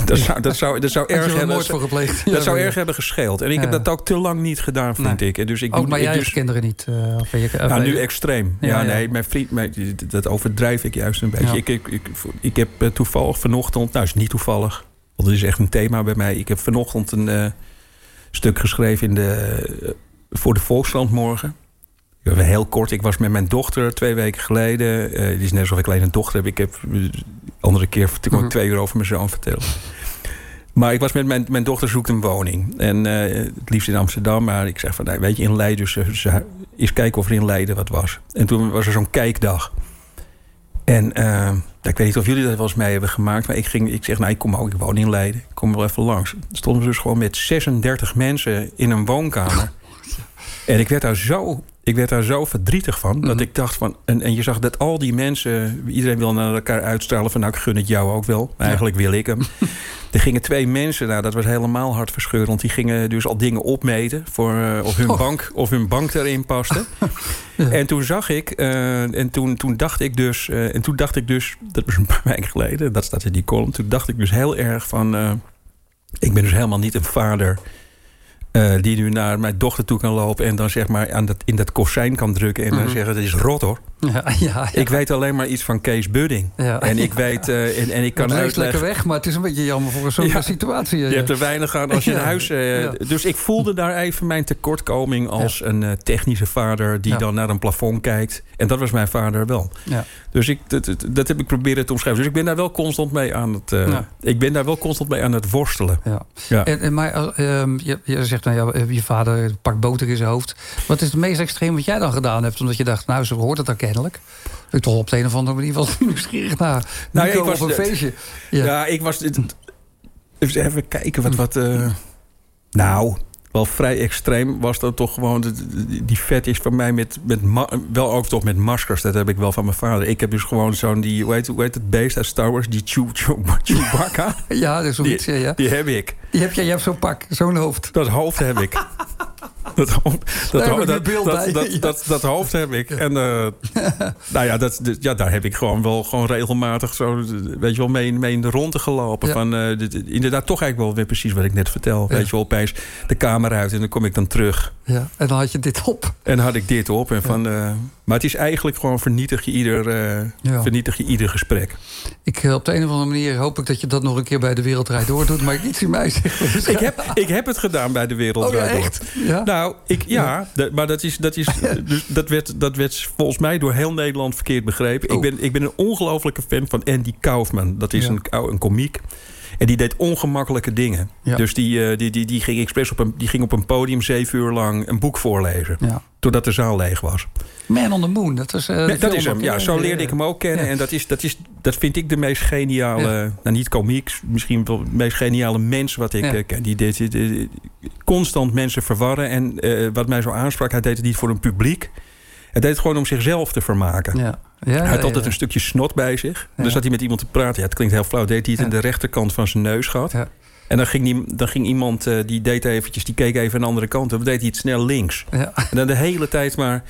Dat zou, dat zou, dat zou <laughs> erg hebben, moord voor gepleegd? dat Ja, zou ja. erg hebben gescheeld. En ik heb dat ook te lang niet gedaan, vind Nee. ik. En dus ik Ook doe, ik jij dus, kinderen niet? of je, ja, ben nu extreem. Ja, nee, mijn vriend, mijn, dat overdrijf ik juist een beetje. Ik, ik, ik, ik heb eh, toevallig vanochtend, nou is niet toevallig, want het is echt een thema bij mij. Ik heb vanochtend een eh, stuk geschreven in de, voor de Volkskrant morgen. Ja, Heel kort, ik was met mijn dochter twee weken geleden. eh, het is net alsof ik alleen een dochter heb. Ik heb andere keer kon ik Mhm. twee uur over mijn zoon vertellen. Maar ik was met mijn, mijn dochter zoekt een woning. En eh, het liefst in Amsterdam. Maar ik zeg van, nou, weet je, in Leiden... Dus, ze- eens kijken of er in Leiden wat was. En toen was er zo'n kijkdag. En eh, ja, ik weet niet of jullie dat wel eens mee hebben gemaakt. Maar ik, ging, ik zeg, nou, ik kom ook, ik woon in Leiden. Ik kom wel even langs. Stonden dus gewoon met 36 mensen in een woonkamer. <laughs> En ik werd daar zo, ik werd daar zo verdrietig van. Dat Mhm. ik dacht van. En, en je zag dat al die mensen. Iedereen wil naar elkaar uitstralen van. Nou, ik gun het jou ook wel. Eigenlijk wil ik hem. <laughs> er gingen twee mensen. Nou, dat was helemaal hartverscheurend. Die gingen dus al dingen opmeten. Voor, eh, of, hun Oh. bank, of hun bank erin paste. <laughs> Ja. En toen zag ik. eh, en toen, toen dacht ik dus. eh, en toen dacht ik dus. Dat was een paar <laughs> weken geleden. Dat staat in die column. Toen dacht ik dus heel erg van. ik ben dus helemaal niet een vader. Eh, die nu naar mijn dochter toe kan lopen en dan zeg maar aan dat, in dat kozijn kan drukken en dan Mhm. zeggen: Dat is rot hoor. <laughs> Ja, ja. Ik weet alleen maar iets van Kees Budding. En ik weet eh, en, en ik kan het leest lekker uitleggen. weg, maar het is een beetje jammer voor zo'n situatie. Je hebt er weinig aan als je <laughs> een huis. eh. Dus ik voelde daar even mijn tekortkoming als een eh, technische vader die dan naar een plafond kijkt. En dat was mijn vader wel. Ja. Dus ik, dat, dat, dat heb ik proberen te omschrijven. Dus ik ben daar wel constant mee aan het. eh. Ik ben daar wel constant mee aan het worstelen. Ja. En, en maar eh, ehm, je, je zegt, nou ja, eh, je vader pakt boter in zijn hoofd. Wat is het meest extreem wat jij dan gedaan hebt? Omdat je dacht, nou, zo hoort het dan Ik toch op de een of andere manier was <laughs> nieuwsgierig naar. Nou, ik was op een de- feestje. Ja, Ja. ik was. dit- Even kijken wat. wat eh, nou, wel vrij extreem was dat toch gewoon... die vet is van mij met, met wel ook toch met maskers. Dat heb ik wel van mijn vader. Ik heb dus gewoon zo'n, die, hoe heet, hoe heet het beest uit Star Wars? Die Chew, Chew, <laughs> Chewbacca. Ja, dat is zoiets, die, ja, die heb ik. Je hebt, ja, je hebt zo'n pak, zo'n hoofd. Dat hoofd heb ik. <laughs> <laughs> Dat, dat, dat, hoofd heb ik. En eh, <laughs> nou ja, dat, ja, daar heb ik gewoon wel gewoon regelmatig zo, weet je wel, mee, mee in de ronde gelopen. Van, eh, inderdaad, toch eigenlijk wel weer precies wat ik net vertel. Weet je wel, opeens de kamer uit en dan kom ik dan terug. Ja, en dan had je dit op. En dan had ik dit op. En van, eh, maar het is eigenlijk gewoon vernietig je ieder, eh, Ja. vernietig je ieder gesprek. Ik, eh, op de een of andere manier hoop ik dat je dat nog een keer bij de Wereldrijd door doet. Maar iets in mij zegt... <laughs> Ik heb, ik heb het gedaan bij de Wereld Oh, ja, Draait Door. echt? Ja? Nou, ik, ja, maar dat, is, dat, is, <laughs> dus dat, werd, dat werd volgens mij door heel Nederland verkeerd begrepen. Ik, Oh. ben, ik ben een ongelofelijke fan van Andy Kaufman. Dat is een, een komiek. En die deed ongemakkelijke dingen. Ja. Dus die, eh, die, die, die ging expres op een, die ging op een podium zeven uur lang een boek voorlezen. Ja. Totdat de zaal leeg was. Man on the Moon, dat is... eh, Nee, dat is hem. Ja, zo leerde ik hem ook kennen. Ja. En dat, is, dat, is, dat vind ik de meest geniale... Nou, niet komiek. Misschien wel de meest geniale mens wat ik Ja. eh, ken. Die deed die- die- constant mensen verwarren. En eh, wat mij zo aansprak, hij deed het niet voor een publiek. Hij deed het gewoon om zichzelf te vermaken. Ja. Ja, hij had altijd een stukje snot bij zich. Dan zat hij met iemand te praten. Ja, het klinkt heel flauw. Deed hij het in de rechterkant van zijn neus gehad. Ja. En dan ging, die, dan ging iemand, eh, die deed eventjes, die keek even aan de andere kant. Dan deed hij het snel links. Ja. En dan de hele tijd maar...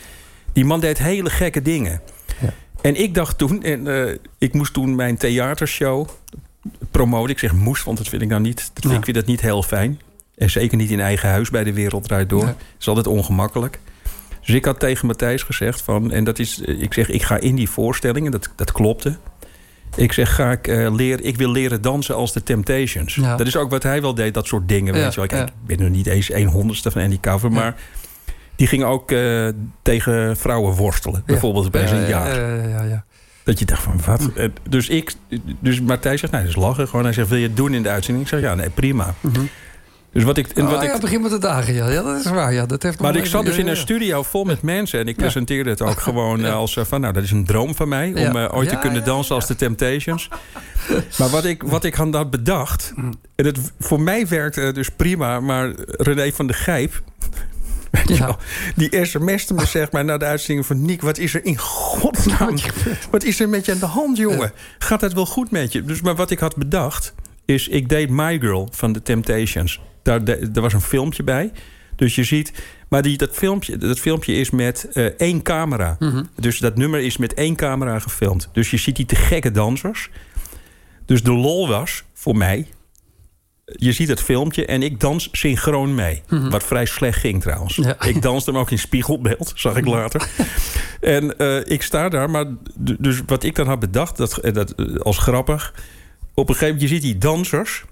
Die man deed hele gekke dingen. Ja. En ik dacht toen... En, eh, ik moest toen mijn theatershow promoten. Ik zeg moest, want dat vind ik nou niet... Dat vind. Ik vind dat niet heel fijn. En zeker niet in eigen huis bij de Wereld Draait Door. Dat is altijd ongemakkelijk. Dus ik had tegen Matthijs gezegd van... En dat is... Ik zeg, ik ga in die voorstellingen. Dat, dat klopte. Ik zeg, ga ik, eh leren, ik wil leren dansen als de Temptations. Ja. Dat is ook wat hij wel deed, dat soort dingen. Ja, Weet je wel. Kijk, ja. Ik ben er niet eens een honderdste van Andy Ja. maar die ging ook eh, tegen vrouwen worstelen. Bijvoorbeeld bij zijn Ja, jaar. ja, ja, ja, ja. Dat je dacht van, wat? Eh, Dus, ik, dus Martijn zegt, nou, dat is lachen. Gewoon, hij zegt, wil je het doen in de uitzending? Ik zeg, ja, nee, prima. Dus wat ik... En Oh, wat ja, ik begin met de dagen, ja. ja. Dat is waar, ja. Dat heeft maar ik zat dus in een studio vol met mensen. En ik presenteerde het ook gewoon Ja. eh, als eh, van... nou, dat is een droom van mij. Om eh, ooit te kunnen dansen als de Temptations. <laughs> maar wat ik, wat ik had bedacht... Mm. En het, voor mij werkte dus prima. Maar René van de Gijp... Ja. Die sms'te me zeg maar na de uitzending van... Niek, wat is er in godsnaam... Wat is er met je aan de hand, jongen? Gaat het wel goed met je? Dus, maar wat ik had bedacht... is ik deed My Girl van de Temptations. Daar, daar was een filmpje bij. Dus je ziet... Maar die, dat, filmpje, dat filmpje is met eh, één camera. Mhm. Dus dat nummer is met één camera gefilmd. Dus je ziet die te gekke dansers. Dus de lol was, voor mij... Je ziet het filmpje en ik dans synchroon mee. Wat vrij slecht ging trouwens. Mhm. Ja. Ik danste hem ook in spiegelbeeld, zag ik later. en eh, ik sta daar, maar dus wat ik dan had bedacht, dat, eh, dat, als grappig. Op een gegeven moment, je ziet die dansers.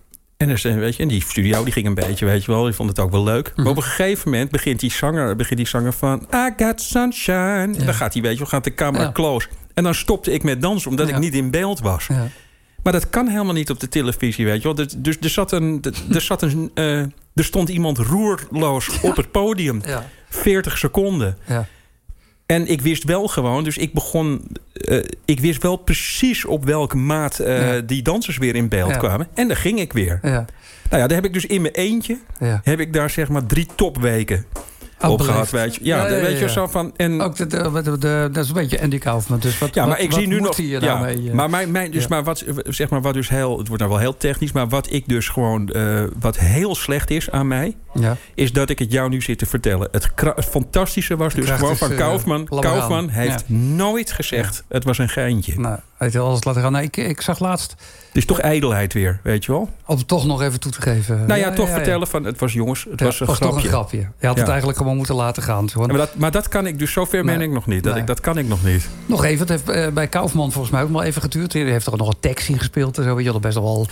En, er zijn, weet je, en die studio die ging een beetje, weet je wel, die vond het ook wel leuk. Maar op een gegeven moment begint die zanger, begint die zanger van... I got sunshine. En dan gaat hij, weet je wel, gaat de camera Ja. close. En dan stopte ik met dansen, omdat Ja. ik niet in beeld was. Maar dat kan helemaal niet op de televisie, weet je wel. Dus, dus er, zat een, er, zat een, eh, er stond iemand roerloos op het podium. Ja. 40 seconden. Ja. En ik wist wel gewoon, dus ik begon... eh, ik wist wel precies op welke maat eh, Ja. die dansers weer in beeld Ja. kwamen. En daar ging ik weer. Ja. Nou ja, daar heb ik dus in mijn eentje... Heb ik daar zeg maar drie topweken Oh, op beleefd. gehad. Weet je. Ja, Ja, ja, weet je zo van... En, Ook de- dat is een beetje Andy Kaufman. Dus wat, ja, maar wat- ik zie nu nog. hij hier ja, nou mee, eh? maar mijn, mijn, dus maar wat zeg maar wat dus heel, het wordt nou wel heel technisch, maar wat ik dus gewoon eh, wat heel slecht is aan mij, is dat ik het jou nu zit te vertellen. Het, fantastische was dus gewoon van eh, Kaufman. Kaufman heeft nooit gezegd het was een geintje. Nou, heeft alles laten gaan. Nee, ik, ik zag laatst, Het is toch ijdelheid weer, weet je wel? om het toch nog even toe te geven. Nou ja, toch vertellen van het was jongens, het Ja, was een was grapje. toch een grapje. Je had het eigenlijk gewoon moeten laten gaan. Maar, dat, maar dat kan ik dus, zover ben Nee. ik nog niet. Dat, Nee. ik, dat kan ik nog niet. Nog even, het heeft eh, bij Kaufman volgens mij ook wel even geduurd. Hij heeft er nog een tekst in gespeeld en zo. Weet je, dat best wel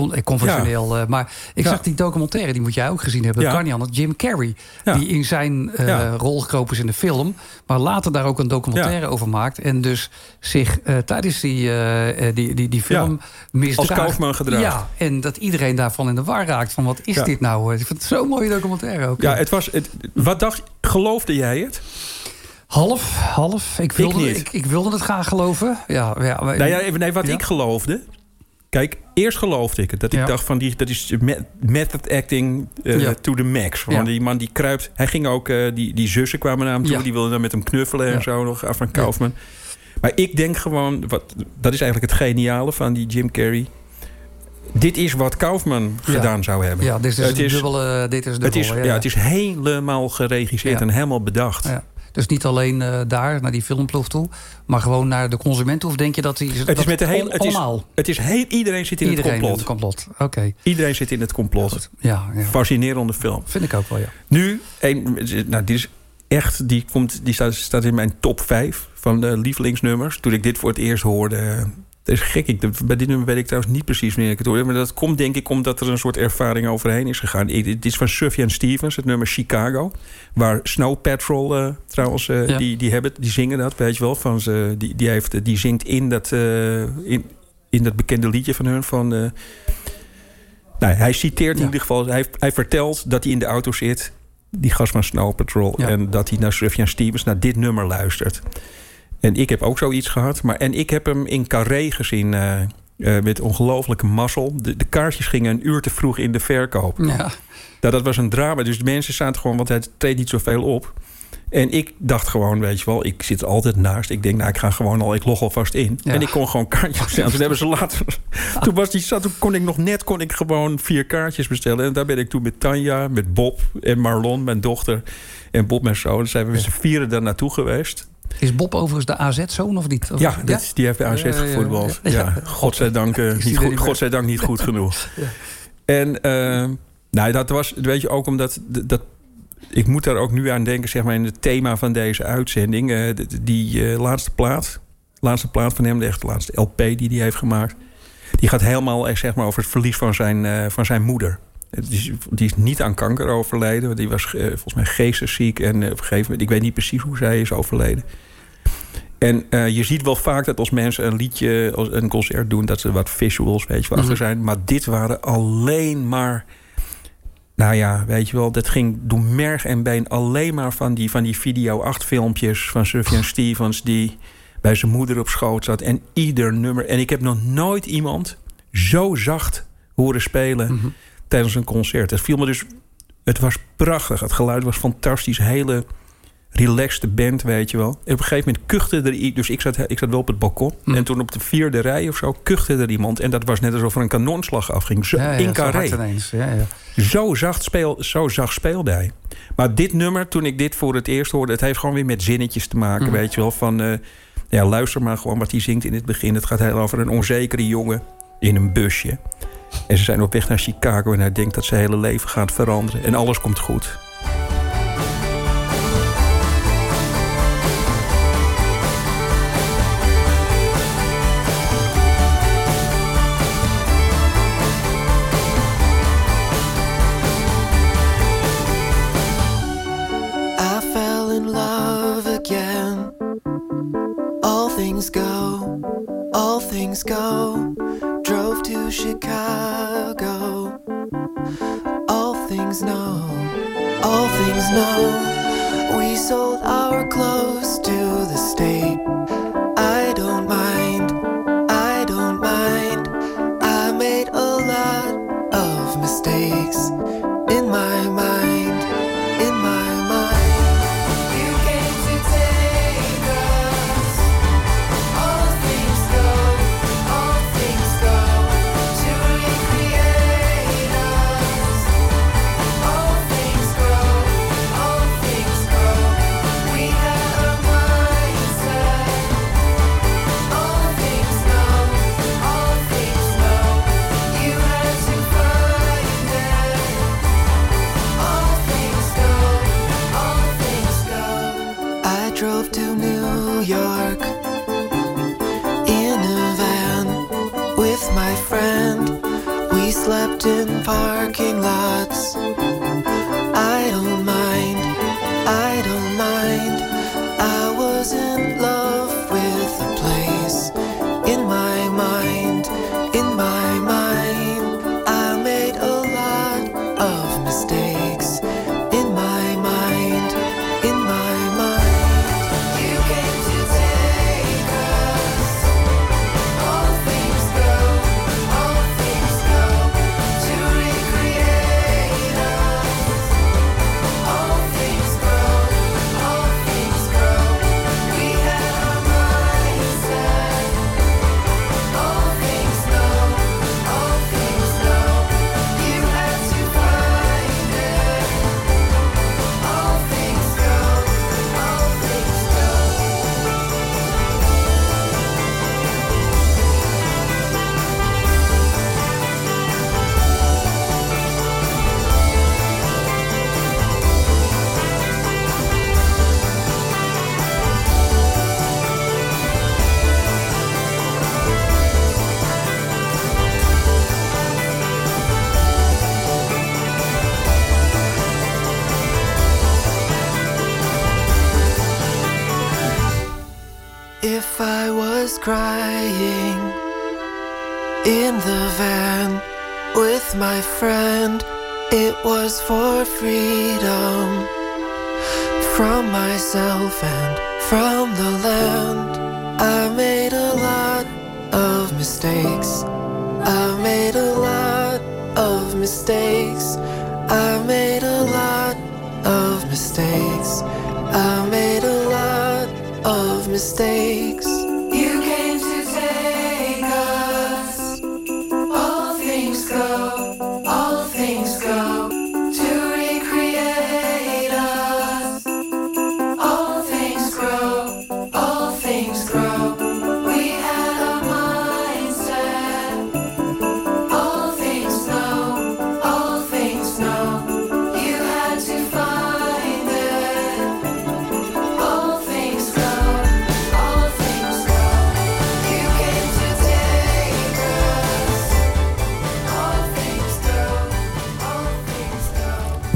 con- eh, conventioneel. eh, maar ik zag die documentaire, die moet jij ook gezien hebben. Dat kan niet anders. Jim Carrey, die in zijn eh, rol gekropen is in de film. Maar later daar ook een documentaire over maakt. En dus zich eh, tijdens die, die, die, die film misdraagt. Als Kaufman gedraagt. Ja, en dat iedereen daarvan in de war raakt. Van wat is dit nou? Ik vind het zo'n mooie documentaire ook. Ja, het was. Het, wat dacht Geloofde jij het? Half, half. Ik wilde, ik, ik wilde het graag geloven. Ja, ja, maar- Nou ja, even, nee, wat Ja. ik geloofde. Kijk, eerst geloofde ik het. Dat ik Ja. dacht van, die, dat is me- method acting eh, Ja. to the max. Want Ja. die man die kruipt... Hij ging ook... eh, die, die zussen kwamen naar hem toe. Die wilden dan met hem knuffelen en zo nog. Af van Kaufman. Maar ik denk gewoon... Wat, dat is eigenlijk het geniale van die Jim Carrey. Dit is wat Kaufman gedaan zou hebben. Ja, dit is het is, dubbele... Dit is het dubbel, is, ja, het is helemaal geregisseerd en helemaal bedacht. Ja. Dus niet alleen eh, daar, naar die filmploeg toe... maar gewoon naar de consument toe? Of denk je dat die... Het is met de hele... Het is, allemaal? het is heel, iedereen zit in Iedereen het complot. in het complot. Oké. Iedereen zit in het complot. Ja, ja. Fascinerende film. Vind ik ook wel, ja. Nu, een, nou, dit is echt, die, komt, die staat, staat in mijn top 5 van de lievelingsnummers. Toen ik dit voor het eerst hoorde. Dat is gek. Ik, bij dit nummer weet ik trouwens niet precies wanneer ik het hoorde. Maar dat komt denk ik omdat er een soort ervaring overheen is gegaan. Dit is van Sufjan Stevens, het nummer Chicago. Waar Snow Patrol eh, trouwens, eh, Ja. die, die, hebben, die zingen dat, weet je wel. Van ze, die, die, heeft, die zingt in dat, eh, in, in dat bekende liedje van hun. Van, nou, hij citeert in ieder geval, hij, hij vertelt dat hij in de auto zit, die gast van Snow Patrol, Ja. en dat hij naar Sufjan Stevens naar dit nummer luistert. En ik heb ook zoiets gehad, maar en ik heb hem in Carré gezien eh, eh, met ongelofelijke mazzel. De, de kaartjes gingen een uur te vroeg in de verkoop. Ja. Nou, dat was een drama. Dus de mensen zaten gewoon, want hij treedt niet zoveel op. En ik dacht gewoon, weet je wel, ik zit altijd naast. Ik denk, nou, ik ga gewoon al, ik log alvast in. Ja. En ik kon gewoon kaartjes bestellen. Toen hebben ze later, <laughs> toen was die zat, toen kon ik nog net, kon ik gewoon vier kaartjes bestellen. En daar ben ik toen met Tanja, met Bob en Marlon, mijn dochter, en Bob mijn zoon. zijn we met z'n vieren daar naartoe geweest. Is Bob overigens de AZ-zoon of niet? Of- Ja, die heeft bij AZ Ja, gevoetbald. Ja, Ja. godzijdank, eh, <laughs> niet goed, godzijdank niet goed genoeg. <laughs> En eh, nou, dat was, weet je, ook omdat... dat, ik moet daar ook nu aan denken, zeg maar, in het thema van deze uitzending. Eh, die eh, laatste plaat, laatste plaat van hem, de echt laatste LP die hij heeft gemaakt... die gaat helemaal eh, zeg maar, over het verlies van zijn, van zijn moeder. Is- Die is niet aan kanker overleden. Die was eh, volgens mij geestesziek. En eh, op een gegeven moment, ik weet niet precies hoe zij is overleden. En eh, je ziet wel vaak dat als mensen een liedje, als een concert doen, dat ze wat visuals, weet je, achter Mhm. zijn. Maar dit waren alleen maar. Nou ja, weet je wel, dat ging door merg en been alleen maar van die, van die video 8 filmpjes van Sufjan Stevens die bij zijn moeder op schoot zat. En ieder nummer. En ik heb nog nooit iemand zo zacht horen spelen Mhm. Tijdens een concert. Het viel me dus. Het was prachtig. Het geluid was fantastisch. Hele relaxed band, weet je wel. En op een gegeven moment kuchte er Dus ik zat, ik zat wel op het balkon. Mhm. En toen op de vierde rij of zo kuchte er iemand. En dat was net alsof er een kanonslag afging. Zo, Ja, ja, in zo carré. Ja, ja. Zo zacht, speel, zo zacht speelde hij. Maar dit nummer, toen ik dit voor het eerst hoorde... het heeft gewoon weer met zinnetjes te maken, Mhm. weet je wel. Van, eh, ja, luister maar gewoon wat hij zingt in het begin. Het gaat heel over een onzekere jongen in een busje. En ze zijn op weg naar Chicago en hij denkt dat zijn hele leven gaat veranderen. En alles komt goed. no. We sold our clothes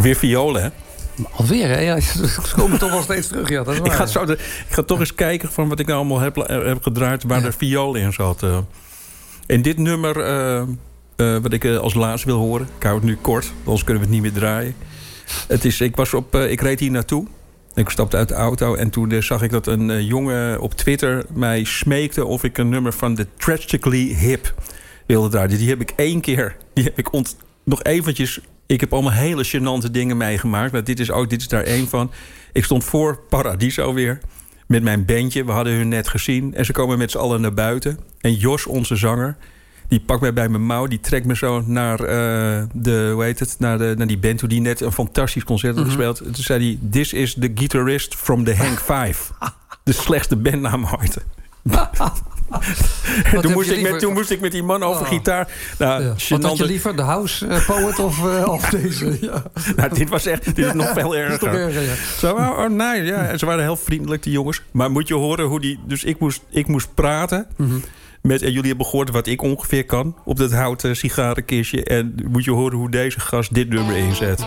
Weer violen, hè? Alweer, hè? Ja, <laughs> ze komen toch wel steeds terug. Ja, dat is waar. Ik ga, zo de, ik ga toch eens kijken van wat ik nou allemaal heb, heb gedraaid... waar er viool in zat. eh. En dit nummer, eh, eh, wat ik eh, als laatste wil horen... ik hou het nu kort, anders kunnen we het niet meer draaien. Het is, ik, was op, eh, ik reed hier naartoe. Ik stapte uit de auto en toen eh, zag ik dat een eh, jongen op Twitter... mij smeekte of ik een nummer van de Tragically Hip wilde draaien. Die heb ik één keer, die heb ik ont, nog eventjes... Ik heb allemaal hele gênante dingen meegemaakt. Maar dit is ook dit is daar één van. Ik stond voor Paradiso weer met mijn bandje. We hadden hun net gezien. En ze komen met z'n allen naar buiten. En Jos, onze zanger, die pakt mij bij mijn mouw. Die trekt me zo naar, eh, de, hoe heet het, naar, de, naar die band... toe die net een fantastisch concert had Mhm. gespeeld. En toen zei hij... This is the guitarist from the Hank Five. <laughs> de slechtste bandnaam ooit. Toen, moest ik met, toen moest ik met die man over Oh. gitaar... Nou, Ja. Wat had je liever, de house eh, poet of, eh, of <laughs> deze? Ja. nou, dit was echt dit is nog <laughs> veel erger. erger, ja. Zo, oh, nee, ja. Ze waren heel vriendelijk, die jongens. Maar moet je horen hoe die... Dus ik moest, ik moest praten Mhm. met... En jullie hebben gehoord wat ik ongeveer kan op dat houten sigarenkistje. En moet je horen hoe deze gast dit nummer inzet.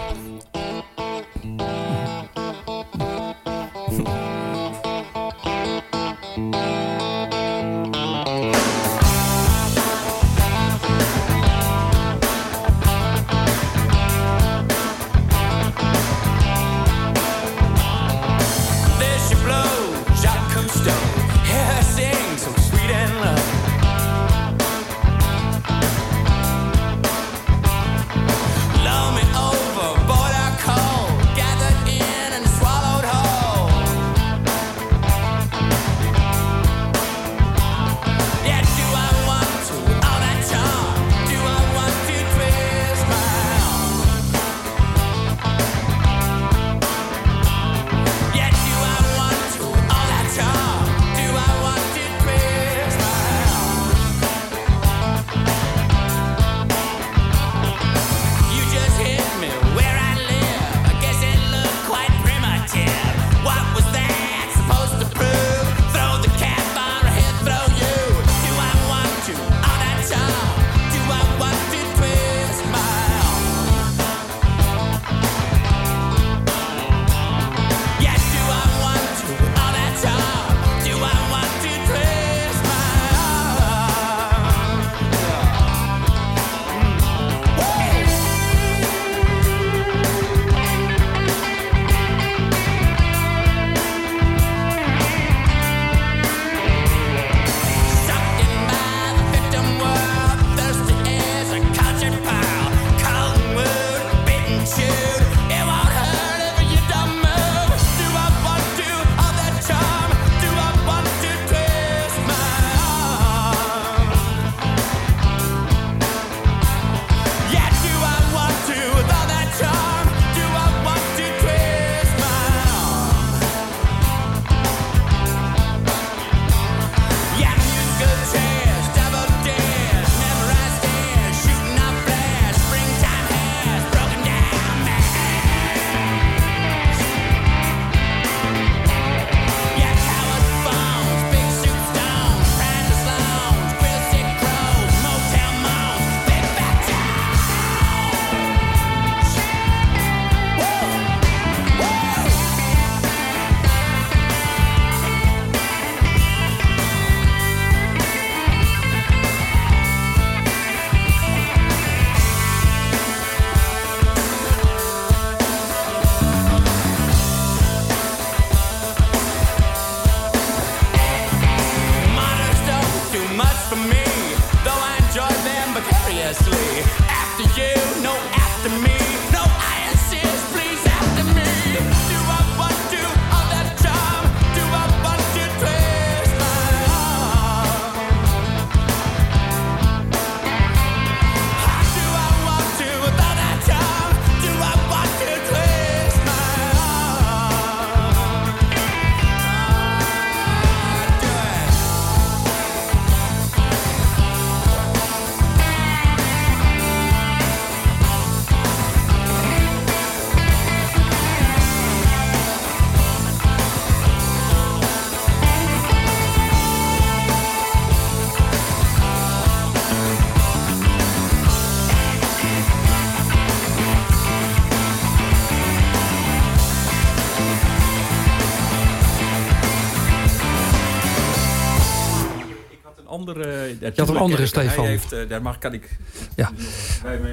Je had een andere Stefan. Heeft, eh, daar mag, kan ik... Ja.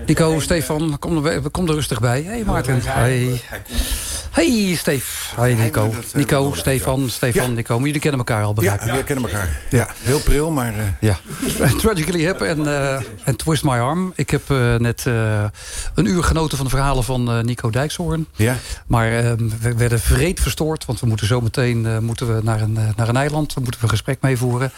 Nico, Stefan, kom er, kom er rustig bij. Hey Maarten. Hey. Hey Steef. Nico. Nico, Stefan, Stefan, Nico. Maar jullie kennen elkaar al Ja, begrijp ik. we kennen elkaar. Ja, heel pril, maar... eh, Ja. <laughs> Tragically Hip en, eh, en Twist My Arm. Ik heb eh, net eh, een uur genoten van de verhalen van eh, Nico Dijkshoorn. ja, Maar eh, we werden vreed verstoord. Want we moeten zo meteen eh, moeten we naar, een, eh, naar een eiland. Daar moeten we een gesprek mee voeren.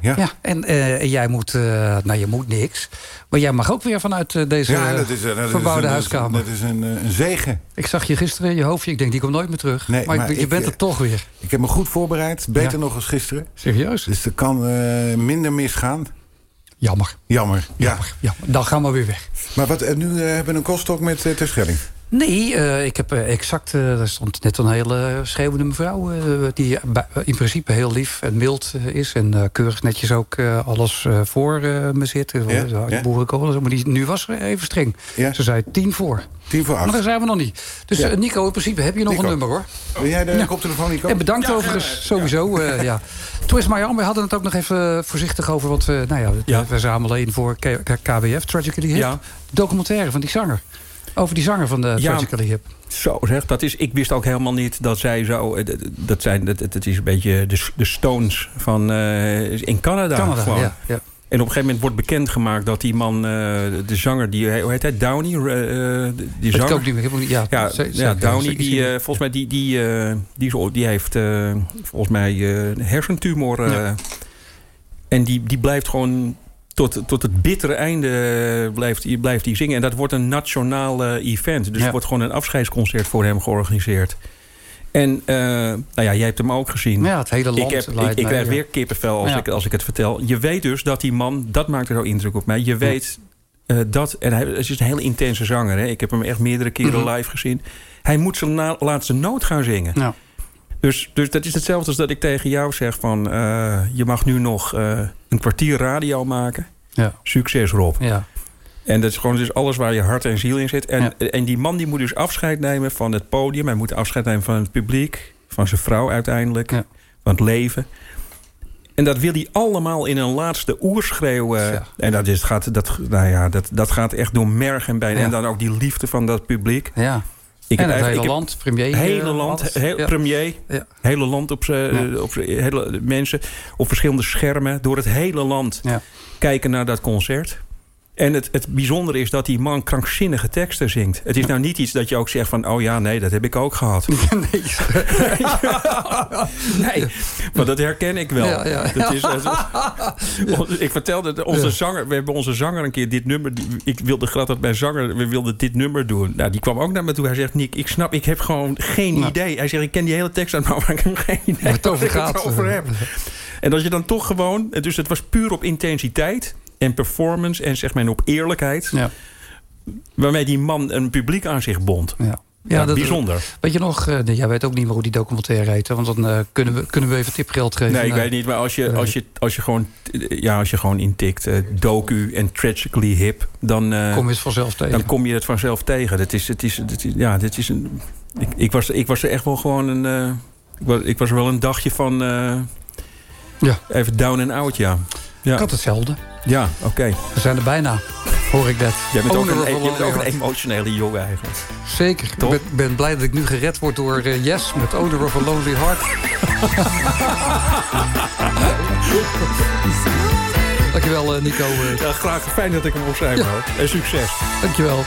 Ja. Ja, en, eh, jij moet... eh, nou, je moet niks. Maar jij mag ook weer vanuit eh, deze Ja, eh, dat is, dat is verbouwde een- huiskamer. Dat is een, eh, een zegen. Ik zag je gisteren in je hoofdje. Ik denk, die komt nooit meer terug. Nee, maar, maar je bent er toch weer. Ik heb me goed voorbereid. Beter Ja. nog als gisteren. Serieus? Dus er kan minder misgaan. Jammer. Jammer. Ja. Jammer. Ja, dan gaan we weer weg. Maar wat, nu hebben we een koststok met uh, Terschelling. Nee, eh, ik heb eh, exact... eh, er stond net een hele schreeuwende mevrouw... eh, die in principe heel lief en mild eh, is... en eh, keurig netjes ook eh, alles eh, voor eh, me zit. Ja. Boerenkool, maar die, nu was ze even streng. Ja. Ze zei tien voor. Tien voor Maar acht. daar zijn we nog niet. Dus Ja. eh, Nico, in principe heb je nog Nico. een nummer, hoor. Wil jij de Ja. koptelefoon, Nico? En bedankt overigens, sowieso. eh, ja. Twist My Arm, we hadden het ook nog even voorzichtig over... want we, nou ja, Ja. we zamelen in voor K- K- KBF, Tragically Hip. Ja. Documentaire van die zanger. Over die zanger van de Ja. Hip. Zo zeg, dat is, ik wist ook helemaal niet dat zij zo... eh, Dat, zijn, dat, dat is een beetje de, de Stones van, eh, in Canada. Canada, gewoon. ja. ja. En op een gegeven moment wordt bekendgemaakt dat die man, eh, de zanger, die, hoe heet hij, Downey? eh, die ik zanger. ook niet meer. Ik Ja, Ja, ja Downey, die, eh, volgens mij, die, die, die, die heeft volgens mij een hersentumor. Ja. En die, die blijft gewoon tot, tot het bittere einde eh, blijft, hij- blijft hij zingen. En dat wordt een nationaal eh, event. Dus Ja. er wordt gewoon een afscheidsconcert voor hem georganiseerd. En eh, nou ja, jij hebt hem ook gezien. Ja, het hele land Ik, heb, ik, krijg ja. weer kippenvel als, Ja. ik, als ik het vertel. Je weet dus dat die man, dat maakt er zo indruk op mij. Je weet dat, en hij het is een hele intense zanger. Hè? Ik heb hem echt meerdere keren Mhm. live gezien. Hij moet zijn laatste noot gaan zingen. Ja. Dus, dus dat is hetzelfde als dat ik tegen jou zeg van... eh, je mag nu nog eh, een kwartier radio maken. Ja. Succes Rob. Ja. En dat is gewoon dus alles waar je hart en ziel in zit. En, Ja. en die man die moet dus afscheid nemen van het podium. Hij moet afscheid nemen van het publiek. Van zijn vrouw uiteindelijk. Ja. Van het leven. En dat wil hij allemaal in een laatste oerschreeuw. eh, Ja. En dat, is, gaat, dat, nou ja, dat, dat gaat echt door merg en been. En dan ook die liefde van dat publiek. ja. Ik en het hele land, premier. hele eh, land, alles. heel, Ja. premier, Ja. hele land op Ja. op hele mensen op verschillende schermen door het hele land kijken naar dat concert. En het, het bijzondere is dat die man krankzinnige teksten zingt. Het is nou niet iets dat je ook zegt van... oh ja, nee, dat heb ik ook gehad. <laughs> nee. <laughs> Nee, maar dat herken ik wel. Ja, ja. Dat is, <laughs> dat- ik vertelde het, onze zanger... We hebben onze zanger een keer dit nummer... Ik wilde graag dat mijn zanger... We wilden dit nummer doen. Nou, die kwam ook naar me toe. Hij zegt, Nick, ik snap... Ik heb gewoon geen Nou. idee. Hij zegt, ik ken die hele tekst uit, maar ik heb geen idee Waar het ik gaat. over heb. En dat je dan toch gewoon... Dus het was puur op intensiteit en performance... en zeg maar op eerlijkheid... Ja. waarmee die man een publiek aan zich bond. Ja. Ja, dat- bijzonder. Weet je nog, nee, jij weet ook niet meer hoe die documentaire heet. hè, Want dan eh, kunnen, we, kunnen we even tipgeld geven. Nee, ik weet niet. Maar als je, als je, als je, gewoon, ja, als je gewoon intikt eh, docu en tragically hip... dan, Kom je het vanzelf tegen. dan kom je het vanzelf tegen. Dat is, het is, het is, ja, dit is een... Ik, ik, was, ik was er echt wel gewoon een... ik, was, ik was er wel een dagje van... Ja. Even down and out, ja. Ik Ja, had hetzelfde. Ja oké. We zijn er bijna, hoor ik dat. Jij bent ook een, a je bent ook een emotionele jongen eigenlijk. Zeker. Toch? Ik ben, ben blij dat ik nu gered word door eh, Yes met Owner of a Lonely Heart. <laughs> Dankjewel, eh, Nico. Ja, graag. Fijn dat ik hem opschrijf. Ja. hoor. En succes. Dankjewel.